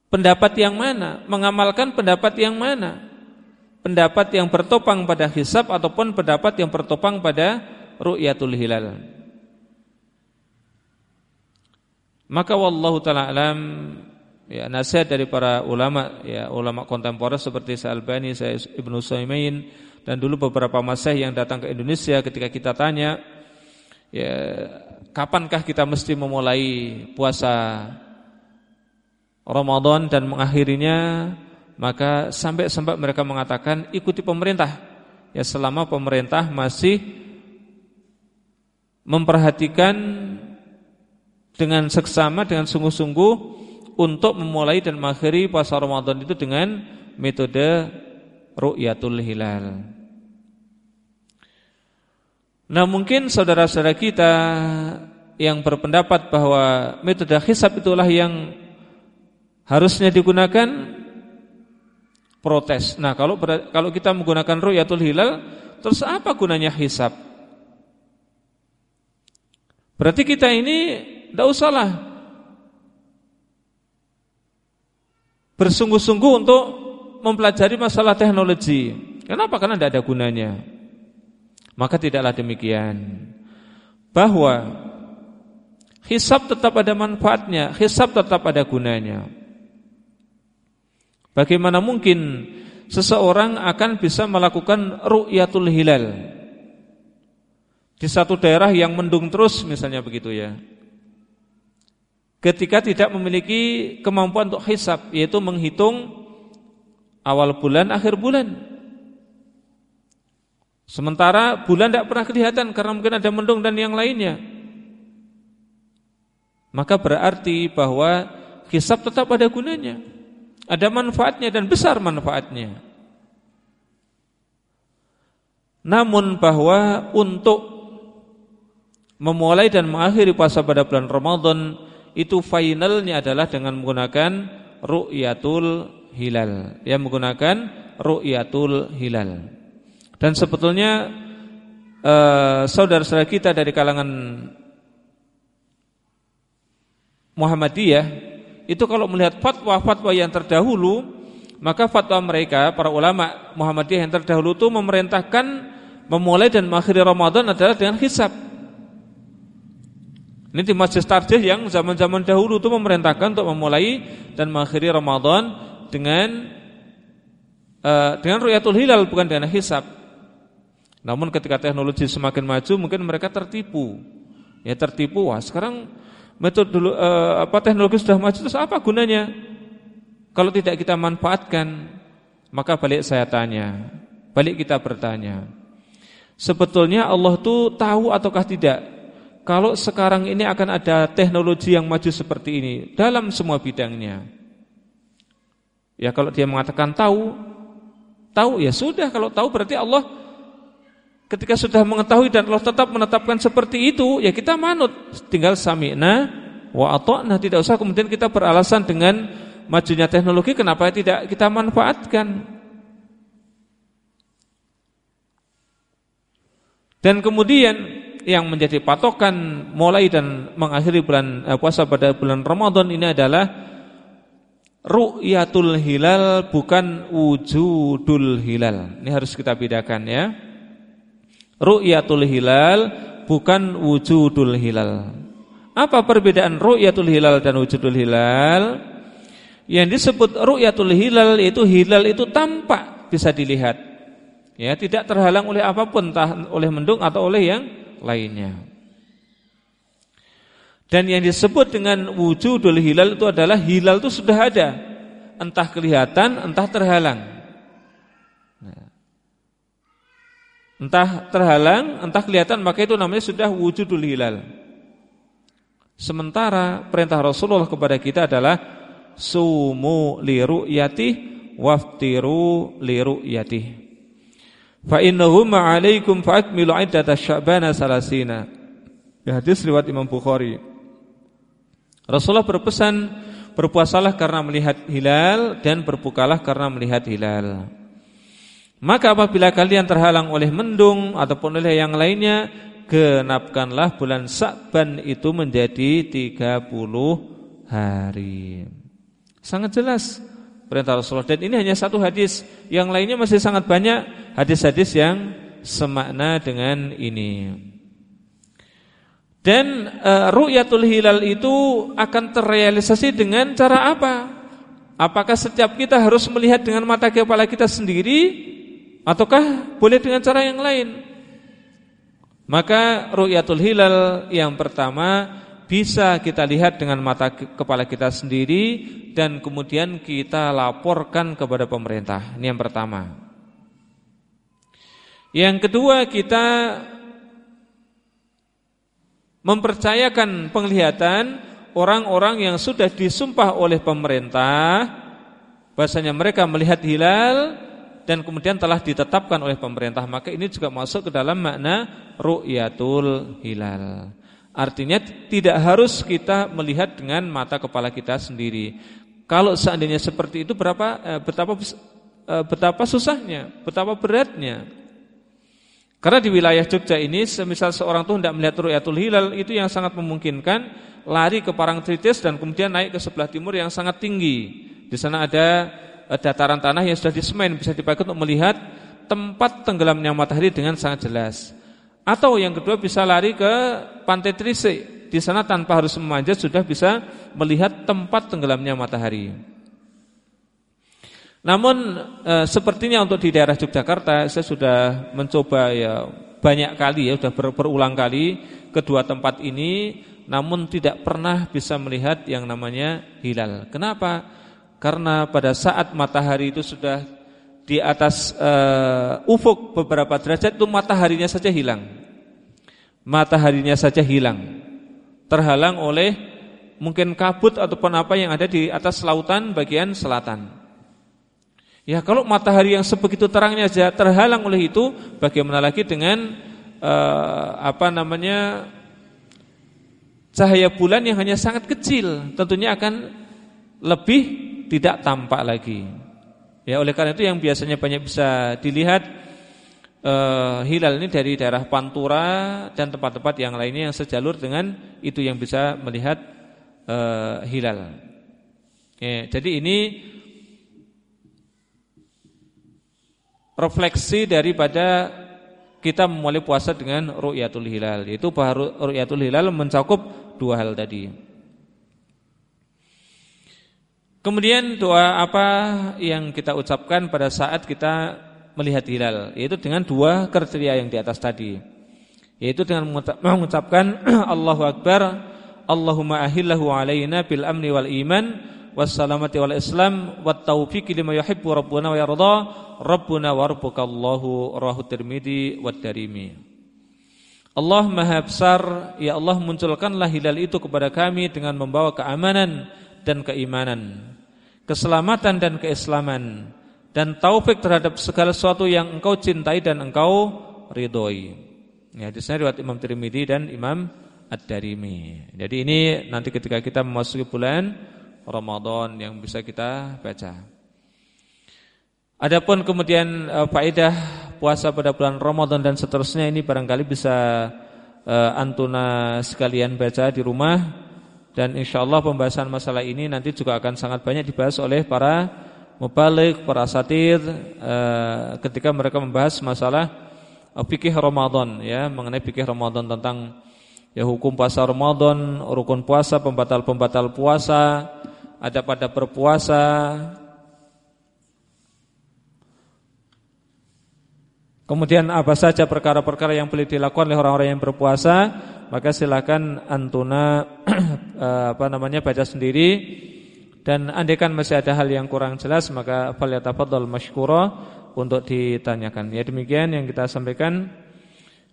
Pendapat yang mana? Mengamalkan pendapat yang mana? Pendapat yang bertopang pada hisab ataupun pendapat yang bertopang pada ru'yatul hilal. Maka wallahu taala alam ya nasihat dari para ulama ya ulama kontemporer seperti Sa'albani, Ibnu Saimin dan dulu beberapa masih yang datang ke Indonesia ketika kita tanya ya kapankah kita mesti memulai puasa Ramadan dan mengakhirinya maka sampai-sampai mereka mengatakan ikuti pemerintah ya selama pemerintah masih memperhatikan dengan seksama dengan sungguh-sungguh untuk memulai dan mengakhiri puasa Ramadan itu dengan metode ru'yatul hilal. Nah mungkin saudara-saudara kita yang berpendapat bahwa metode hisab itulah yang harusnya digunakan protes. Nah, kalau kalau kita menggunakan ru'yatul hilal, terus apa gunanya hisab? Berarti kita ini tidak usahlah bersungguh-sungguh untuk mempelajari masalah teknologi. Kenapa? Karena tidak ada gunanya. Maka tidaklah demikian. Bahwa hisab tetap ada manfaatnya, hisab tetap ada gunanya. Bagaimana mungkin seseorang akan bisa melakukan ru'yatul hilal di satu daerah yang mendung terus misalnya begitu ya. ketika tidak memiliki kemampuan untuk hisab yaitu menghitung awal bulan akhir bulan sementara bulan tidak pernah kelihatan karena mungkin ada mendung dan yang lainnya maka berarti bahwa hisab tetap ada gunanya ada manfaatnya dan besar manfaatnya namun bahwa untuk memulai dan mengakhiri puasa pada bulan Ramadan itu finalnya adalah dengan menggunakan ru'yatul hilal. Yang menggunakan ru'yatul hilal. Dan sebetulnya uh, saudara-saudara kita dari kalangan Muhammadiyah itu kalau melihat fatwa-fatwa yang terdahulu maka fatwa mereka para ulama Muhammadiyah yang terdahulu itu memerintahkan memulai dan mengakhiri Ramadan adalah dengan hisab ini di Masjid Tarjih yang zaman-zaman dahulu itu memerintahkan untuk memulai dan mengakhiri Ramadan dengan uh, dengan ru'yatul hilal bukan dengan hisab. Namun ketika teknologi semakin maju mungkin mereka tertipu. Ya tertipu wah sekarang metode dulu uh, apa teknologi sudah maju terus apa gunanya? Kalau tidak kita manfaatkan, maka balik saya tanya, balik kita bertanya. Sebetulnya Allah itu tahu ataukah tidak kalau sekarang ini akan ada teknologi yang maju seperti ini dalam semua bidangnya. Ya kalau dia mengatakan tahu, tahu ya sudah kalau tahu berarti Allah ketika sudah mengetahui dan Allah tetap menetapkan seperti itu, ya kita manut, tinggal sami'na wa ata'na tidak usah kemudian kita beralasan dengan majunya teknologi kenapa tidak kita manfaatkan. Dan kemudian yang menjadi patokan mulai dan mengakhiri bulan eh, puasa pada bulan Ramadan ini adalah ru'yatul hilal bukan wujudul hilal. Ini harus kita bedakan ya. Ru'yatul hilal bukan wujudul hilal. Apa perbedaan ru'yatul hilal dan wujudul hilal? Yang disebut ru'yatul hilal itu hilal itu tampak bisa dilihat. Ya, tidak terhalang oleh apa pun entah oleh mendung atau oleh yang lainnya. Dan yang disebut dengan wujudul hilal itu adalah hilal itu sudah ada, entah kelihatan, entah terhalang. Nah. Entah terhalang, entah kelihatan, maka itu namanya sudah wujudul hilal. Sementara perintah Rasulullah kepada kita adalah sumu liru'yati waftiru liru'yati. Fa innahu ma'alaikum fa'akmilu iddata sya'bana salasina. Ya hadis riwayat Imam Bukhari. Rasulullah berpesan berpuasalah karena melihat hilal dan berbukalah karena melihat hilal. Maka apabila kalian terhalang oleh mendung ataupun oleh yang lainnya, genapkanlah bulan Sa'ban itu menjadi 30 hari. Sangat jelas perintah Rasulullah. Dan ini hanya satu hadis. Yang lainnya masih sangat banyak hadis-hadis yang semakna dengan ini. Dan uh, ru'yatul hilal itu akan terrealisasi dengan cara apa? Apakah setiap kita harus melihat dengan mata kepala kita sendiri ataukah boleh dengan cara yang lain maka ru'yatul hilal yang pertama bisa kita lihat dengan mata kepala kita sendiri dan kemudian kita laporkan kepada pemerintah. Ini yang pertama. Yang kedua kita mempercayakan penglihatan orang-orang yang sudah disumpah oleh pemerintah bahasanya mereka melihat hilal dan kemudian telah ditetapkan oleh pemerintah maka ini juga masuk ke dalam makna ru'yatul hilal. Artinya tidak harus kita melihat dengan mata kepala kita sendiri. Kalau seandainya seperti itu berapa eh, betapa eh, betapa susahnya, betapa beratnya. Karena di wilayah Jogja ini semisal seorang tuh tidak melihat ru'yatul hilal itu yang sangat memungkinkan lari ke Parangtritis dan kemudian naik ke sebelah timur yang sangat tinggi. Di sana ada dataran tanah yang sudah disemen bisa dipakai untuk melihat tempat tenggelamnya matahari dengan sangat jelas. Atau yang kedua bisa lari ke Pantai Trise. Di sana tanpa harus memanjat sudah bisa melihat tempat tenggelamnya matahari. Namun e, sepertinya untuk di daerah Yogyakarta saya sudah mencoba ya banyak kali ya sudah ber, berulang kali kedua tempat ini namun tidak pernah bisa melihat yang namanya hilal. Kenapa? Karena pada saat matahari itu sudah di atas uh, ufuk beberapa derajat itu mataharinya saja hilang. Mataharinya saja hilang. Terhalang oleh mungkin kabut ataupun apa yang ada di atas lautan bagian selatan. Ya kalau matahari yang sebegitu terangnya saja terhalang oleh itu, bagaimana lagi dengan uh, apa namanya cahaya bulan yang hanya sangat kecil, tentunya akan lebih tidak tampak lagi. Ya oleh karena itu yang biasanya banyak bisa dilihat uh, hilal ini dari daerah Pantura dan tempat-tempat yang lainnya yang sejalur dengan itu yang bisa melihat uh, hilal. Ya, jadi ini refleksi daripada kita memulai puasa dengan ru'yatul hilal yaitu bahwa ru'yatul hilal mencakup dua hal tadi. Kemudian doa apa yang kita ucapkan pada saat kita melihat hilal yaitu dengan dua kriteria yang di atas tadi. Yaitu dengan mengucapkan Allahu akbar Allahumma ahillahu alaina bil amni wal iman wassalamati wal islam wat taufiqi lima yuhibbu rabbuna wa yarda rabbuna wa rabbukallahu rahu tirmidzi wad darimi Allah maha besar ya Allah munculkanlah hilal itu kepada kami dengan membawa keamanan dan keimanan keselamatan dan keislaman dan taufik terhadap segala sesuatu yang engkau cintai dan engkau ridhoi. Ya hadisnya riwayat Imam Tirmidzi dan Imam Ad-Darimi. Jadi ini nanti ketika kita memasuki bulan Ramadan yang bisa kita baca. Adapun kemudian uh, faedah puasa pada bulan Ramadan dan seterusnya ini barangkali bisa uh, antuna sekalian baca di rumah dan insya Allah pembahasan masalah ini nanti juga akan sangat banyak dibahas oleh para mubalik, para satir uh, ketika mereka membahas masalah uh, fikih Ramadan ya mengenai fikih Ramadan tentang ya hukum puasa Ramadan, rukun puasa, pembatal-pembatal puasa ada pada berpuasa. Kemudian apa saja perkara-perkara yang boleh dilakukan oleh orang-orang yang berpuasa, maka silakan antuna eh, apa namanya baca sendiri dan andaikan masih ada hal yang kurang jelas maka falyatafaddal masykura untuk ditanyakan. Ya demikian yang kita sampaikan.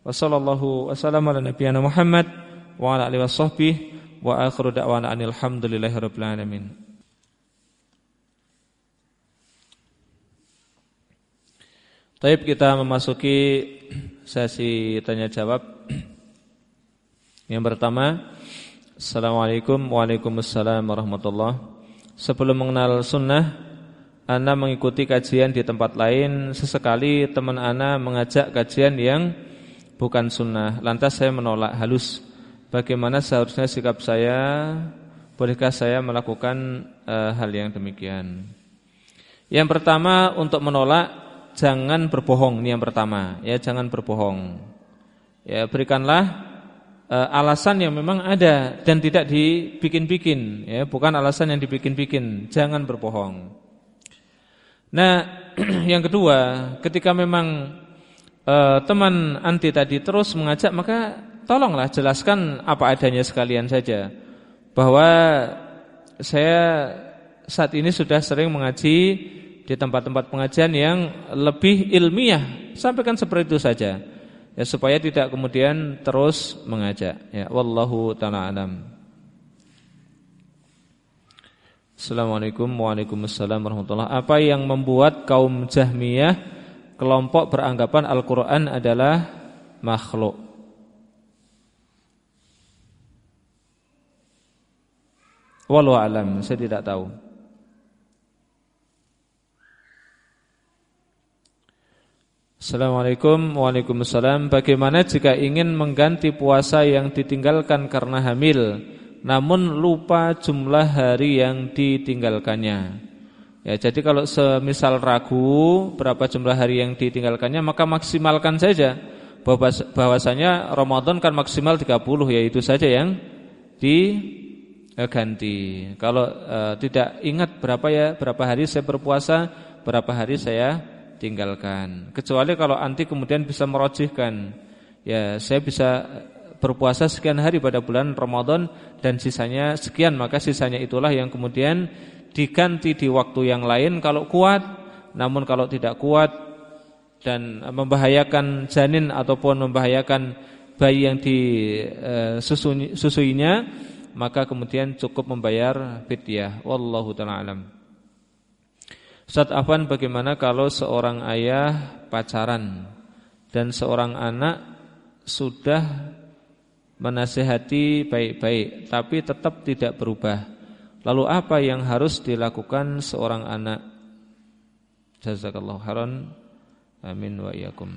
Wassallallahu wasallam ala nabiyana Muhammad wa ala alihi washabbihi Wa akhiru da'wana anil hamdulillahi rabbil alamin. Taib kita memasuki sesi tanya jawab. Yang pertama, Assalamualaikum Waalaikumsalam warahmatullah. Sebelum mengenal sunnah, Ana mengikuti kajian di tempat lain. Sesekali teman Ana mengajak kajian yang bukan sunnah. Lantas saya menolak halus. Bagaimana seharusnya sikap saya? Bolehkah saya melakukan uh, hal yang demikian? Yang pertama untuk menolak jangan berbohong ini yang pertama ya jangan berbohong ya berikanlah alasan yang memang ada dan tidak dibikin-bikin ya bukan alasan yang dibikin-bikin. Jangan berbohong. Nah yang kedua ketika memang uh, teman anti tadi terus mengajak maka tolonglah jelaskan apa adanya sekalian saja bahwa saya saat ini sudah sering mengaji di tempat-tempat pengajian yang lebih ilmiah. Sampaikan seperti itu saja ya supaya tidak kemudian terus mengajak. Ya wallahu taala alam. Assalamualaikum Waalaikumsalam warahmatullahi Apa yang membuat kaum Jahmiyah kelompok beranggapan Al-Qur'an adalah makhluk? Walau alam, saya tidak tahu. Assalamualaikum Waalaikumsalam. Bagaimana jika ingin mengganti puasa yang ditinggalkan karena hamil Namun lupa jumlah hari yang ditinggalkannya? Ya, jadi kalau semisal ragu berapa jumlah hari yang ditinggalkannya Maka maksimalkan saja. Bahwasanya Ramadan kan maksimal 30 ya itu saja yang di eh, ganti. Kalau eh, tidak ingat berapa ya berapa hari saya berpuasa, berapa hari saya tinggalkan. Kecuali kalau anti kemudian bisa merojihkan. Ya, saya bisa berpuasa sekian hari pada bulan Ramadan dan sisanya sekian maka sisanya itulah yang kemudian diganti di waktu yang lain kalau kuat namun kalau tidak kuat dan membahayakan janin ataupun membahayakan bayi yang disusuinya eh, maka kemudian cukup membayar fidyah wallahu taala alam Ustaz Afan bagaimana kalau seorang ayah pacaran dan seorang anak sudah menasehati baik-baik tapi tetap tidak berubah. Lalu apa yang harus dilakukan seorang anak? Jazakallahu khairan. Amin wa iyyakum.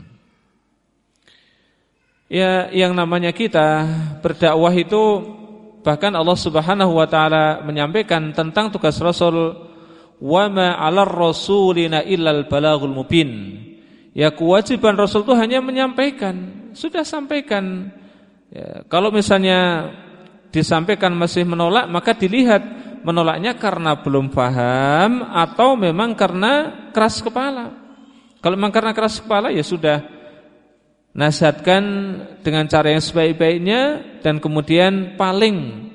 Ya, yang namanya kita berdakwah itu bahkan Allah Subhanahu wa taala menyampaikan tentang tugas Rasul wa ma 'alar rasulina illal balagul mubin. Ya kewajiban Rasul itu hanya menyampaikan, sudah sampaikan Ya, kalau misalnya disampaikan masih menolak, maka dilihat menolaknya karena belum paham atau memang karena keras kepala. Kalau memang karena keras kepala ya sudah nasihatkan dengan cara yang sebaik-baiknya dan kemudian paling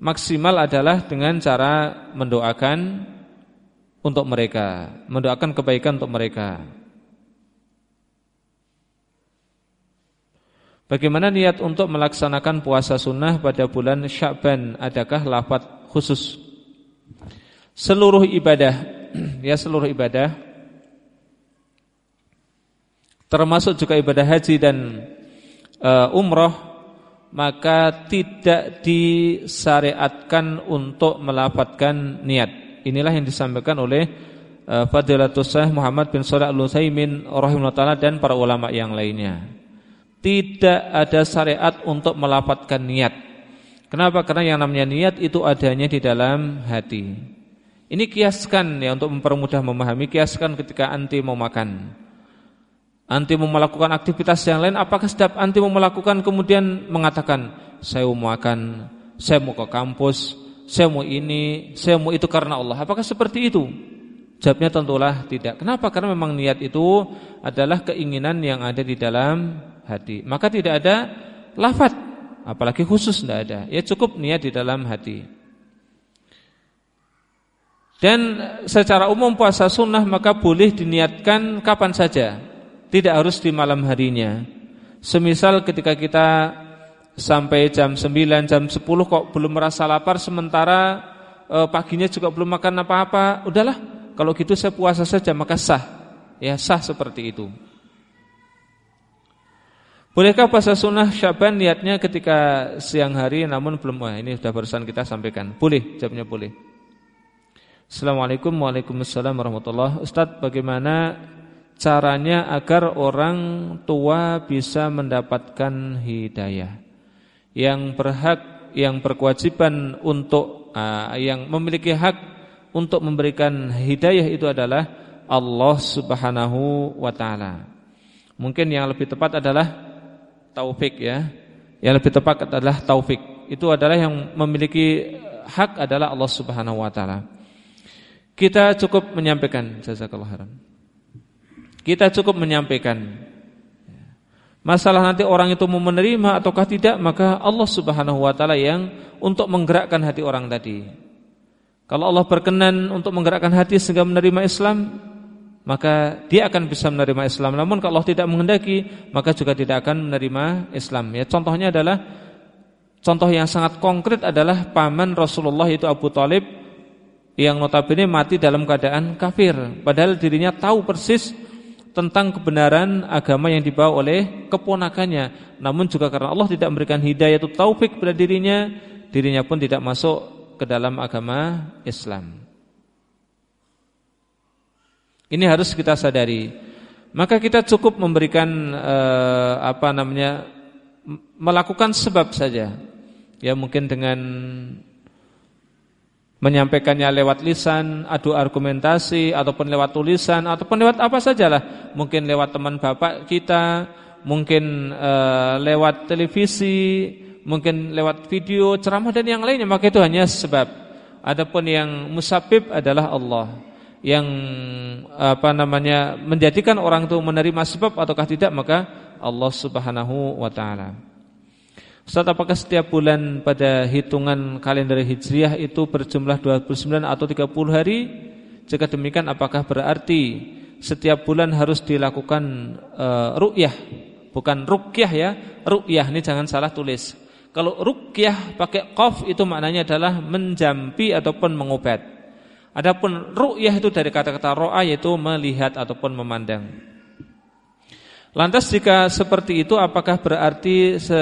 maksimal adalah dengan cara mendoakan untuk mereka, mendoakan kebaikan untuk mereka. Bagaimana niat untuk melaksanakan puasa sunnah pada bulan Sya'ban? Adakah lafaz khusus? Seluruh ibadah, ya seluruh ibadah, termasuk juga ibadah haji dan uh, umroh, maka tidak disyariatkan untuk melafatkan niat. Inilah yang disampaikan oleh uh, Fadilatus Muhammad bin Shalih Al-Utsaimin rahimahullah dan para ulama yang lainnya. Tidak ada syariat untuk melapatkan niat. Kenapa? Karena yang namanya niat itu adanya di dalam hati. Ini kiaskan ya untuk mempermudah memahami. Kiaskan ketika anti mau makan. Anti mau melakukan aktivitas yang lain. Apakah setiap anti mau melakukan kemudian mengatakan saya mau makan, saya mau ke kampus, saya mau ini, saya mau itu karena Allah. Apakah seperti itu? Jawabnya tentulah tidak. Kenapa? Karena memang niat itu adalah keinginan yang ada di dalam hati. Maka tidak ada lafat, apalagi khusus tidak ada. Ya cukup niat di dalam hati. Dan secara umum puasa sunnah maka boleh diniatkan kapan saja. Tidak harus di malam harinya. Semisal ketika kita sampai jam 9, jam 10 kok belum merasa lapar sementara e, paginya juga belum makan apa-apa, udahlah kalau gitu saya puasa saja maka sah. Ya sah seperti itu. Bolehkah puasa sunnah Syaban niatnya ketika siang hari namun belum wah ini sudah barusan kita sampaikan. Boleh, jawabnya boleh. Assalamualaikum Waalaikumsalam warahmatullahi Ustaz bagaimana caranya agar orang tua bisa mendapatkan hidayah Yang berhak, yang berkewajiban untuk uh, Yang memiliki hak untuk memberikan hidayah itu adalah Allah subhanahu wa ta'ala Mungkin yang lebih tepat adalah taufik ya. Yang lebih tepat adalah taufik. Itu adalah yang memiliki hak adalah Allah Subhanahu wa taala. Kita cukup menyampaikan jazakallahu khairan. Kita cukup menyampaikan Masalah nanti orang itu mau menerima ataukah tidak Maka Allah subhanahu wa ta'ala yang Untuk menggerakkan hati orang tadi Kalau Allah berkenan untuk menggerakkan hati Sehingga menerima Islam maka dia akan bisa menerima Islam. Namun kalau Allah tidak menghendaki, maka juga tidak akan menerima Islam. Ya, contohnya adalah contoh yang sangat konkret adalah paman Rasulullah itu Abu Talib yang notabene mati dalam keadaan kafir. Padahal dirinya tahu persis tentang kebenaran agama yang dibawa oleh keponakannya. Namun juga karena Allah tidak memberikan hidayah itu taufik pada dirinya, dirinya pun tidak masuk ke dalam agama Islam. Ini harus kita sadari. Maka kita cukup memberikan eh, apa namanya melakukan sebab saja. Ya mungkin dengan menyampaikannya lewat lisan, adu argumentasi ataupun lewat tulisan ataupun lewat apa sajalah. Mungkin lewat teman bapak kita, mungkin eh, lewat televisi, mungkin lewat video ceramah dan yang lainnya. Maka itu hanya sebab. Adapun yang musabib adalah Allah yang apa namanya menjadikan orang itu menerima sebab ataukah tidak maka Allah Subhanahu wa taala. Ustaz apakah setiap bulan pada hitungan kalender Hijriah itu berjumlah 29 atau 30 hari? Jika demikian apakah berarti setiap bulan harus dilakukan uh, ru'yah bukan rukyah ya, ru'yah ini jangan salah tulis. Kalau rukyah pakai qaf itu maknanya adalah menjampi ataupun mengobat. Adapun ru'yah itu dari kata-kata ro'a yaitu melihat ataupun memandang. Lantas jika seperti itu apakah berarti se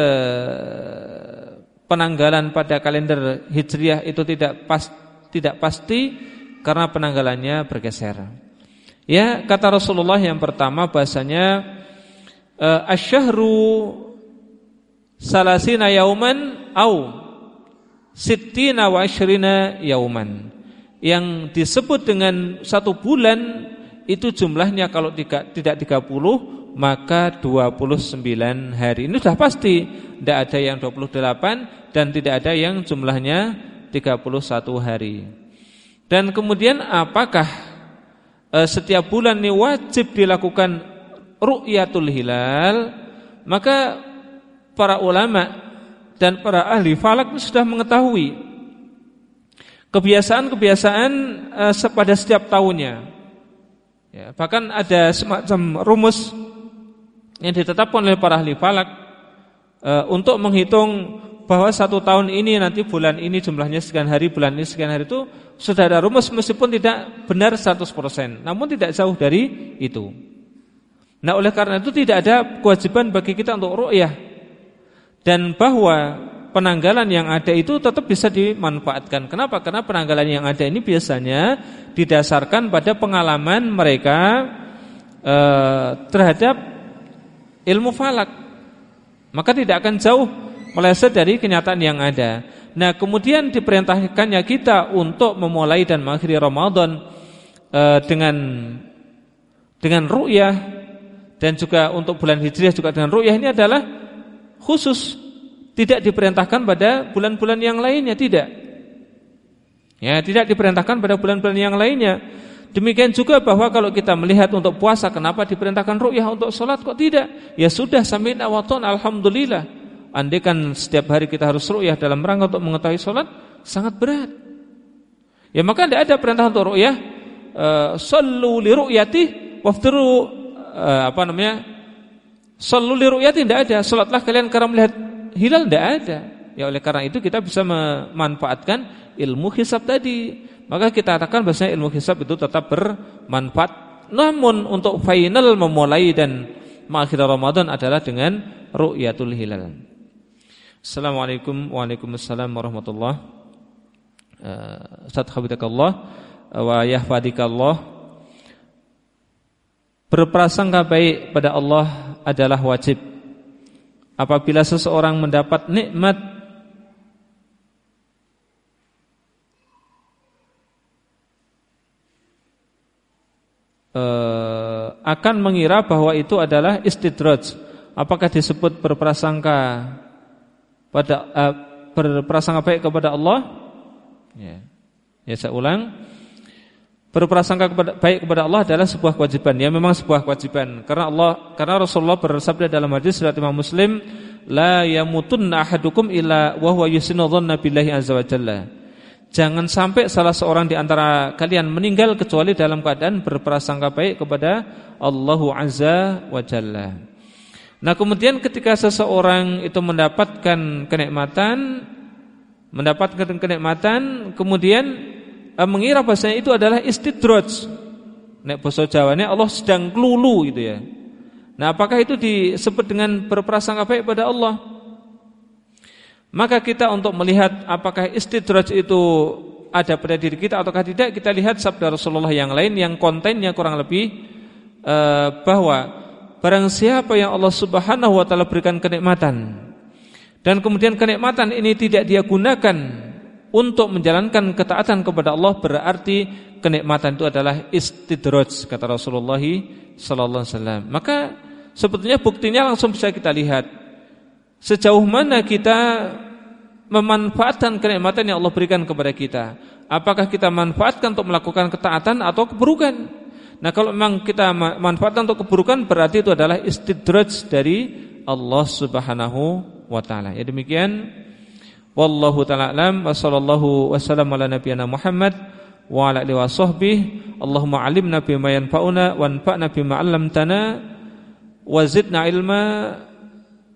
penanggalan pada kalender Hijriah itu tidak pas tidak pasti karena penanggalannya bergeser. Ya, kata Rasulullah yang pertama bahasanya uh, asyhru salasina yauman au sittina wa ashrina yauman. Yang disebut dengan satu bulan itu jumlahnya kalau tidak 30 maka 29 hari. Ini sudah pasti, tidak ada yang 28 dan tidak ada yang jumlahnya 31 hari. Dan kemudian apakah e, setiap bulan ini wajib dilakukan ru'yatul hilal? Maka para ulama dan para ahli falak sudah mengetahui kebiasaan-kebiasaan e, pada setiap tahunnya. Ya, bahkan ada semacam rumus yang ditetapkan oleh para ahli falak e, untuk menghitung bahwa satu tahun ini nanti bulan ini jumlahnya sekian hari, bulan ini sekian hari itu sudah ada rumus meskipun tidak benar 100%, namun tidak jauh dari itu. Nah, oleh karena itu tidak ada kewajiban bagi kita untuk ru'yah. Dan bahwa penanggalan yang ada itu tetap bisa dimanfaatkan. Kenapa? Karena penanggalan yang ada ini biasanya didasarkan pada pengalaman mereka eh, terhadap ilmu falak. Maka tidak akan jauh meleset dari kenyataan yang ada. Nah, kemudian diperintahkannya kita untuk memulai dan mengakhiri Ramadan e, dengan dengan ru'yah dan juga untuk bulan Hijriah juga dengan ru'yah ini adalah khusus tidak diperintahkan pada bulan-bulan yang lainnya tidak. Ya, tidak diperintahkan pada bulan-bulan yang lainnya. Demikian juga bahwa kalau kita melihat untuk puasa kenapa diperintahkan ru'yah untuk sholat kok tidak? Ya sudah sambil awaton alhamdulillah. Andai kan setiap hari kita harus ru'yah dalam rangka untuk mengetahui sholat sangat berat. Ya maka tidak ada perintah untuk ru'yah. Uh, sallu li ru'yati waftiru uh, apa namanya? Sallu li ru'yati tidak ada. Sholatlah kalian karena melihat hilal tidak ada. Ya oleh karena itu kita bisa memanfaatkan ilmu hisab tadi. Maka kita katakan bahasanya ilmu hisab itu tetap bermanfaat. Namun untuk final memulai dan mengakhiri Ramadan adalah dengan ru'yatul hilal. Assalamualaikum Waalaikumsalam warahmatullahi uh, Ustaz Habidakallah wa yahfadikallah Berprasangka baik pada Allah adalah wajib Apabila seseorang mendapat nikmat uh, akan mengira bahwa itu adalah istidraj. Apakah disebut berprasangka pada uh, berprasangka baik kepada Allah? Ya. Ya saya ulang. Berprasangka kepada, baik kepada Allah adalah sebuah kewajiban. Ya memang sebuah kewajiban. Karena Allah karena Rasulullah bersabda dalam hadis riwayat Imam Muslim, la yamutunna ahadukum illa wa huwa yusinu dhanna billahi azza wa jalla. Jangan sampai salah seorang di antara kalian meninggal kecuali dalam keadaan berprasangka baik kepada Allahu Azza wa Jalla. Nah, kemudian ketika seseorang itu mendapatkan kenikmatan, mendapatkan kenikmatan, kemudian eh, mengira bahasanya itu adalah istidraj. Nek bahasa Jawane Allah sedang kelulu gitu ya. Nah, apakah itu disebut dengan berprasangka baik pada Allah? Maka kita untuk melihat apakah istidraj itu ada pada diri kita ataukah tidak, kita lihat sabda Rasulullah yang lain yang kontennya kurang lebih uh, bahwa barang siapa yang Allah Subhanahu wa taala berikan kenikmatan dan kemudian kenikmatan ini tidak dia gunakan untuk menjalankan ketaatan kepada Allah berarti kenikmatan itu adalah istidraj kata Rasulullah sallallahu alaihi wasallam. Maka sebetulnya buktinya langsung bisa kita lihat Sejauh mana kita memanfaatkan kenikmatan yang Allah berikan kepada kita? Apakah kita manfaatkan untuk melakukan ketaatan atau keburukan? Nah, kalau memang kita manfaatkan untuk keburukan berarti itu adalah istidraj dari Allah Subhanahu wa taala. Ya demikian wallahu taala alam wa sallallahu wasallam ala nabiyyina Muhammad wa ala alihi washabbihi Allahumma alimna bima yanfa'una wanfa'na bima 'allamtana wa zidna ilma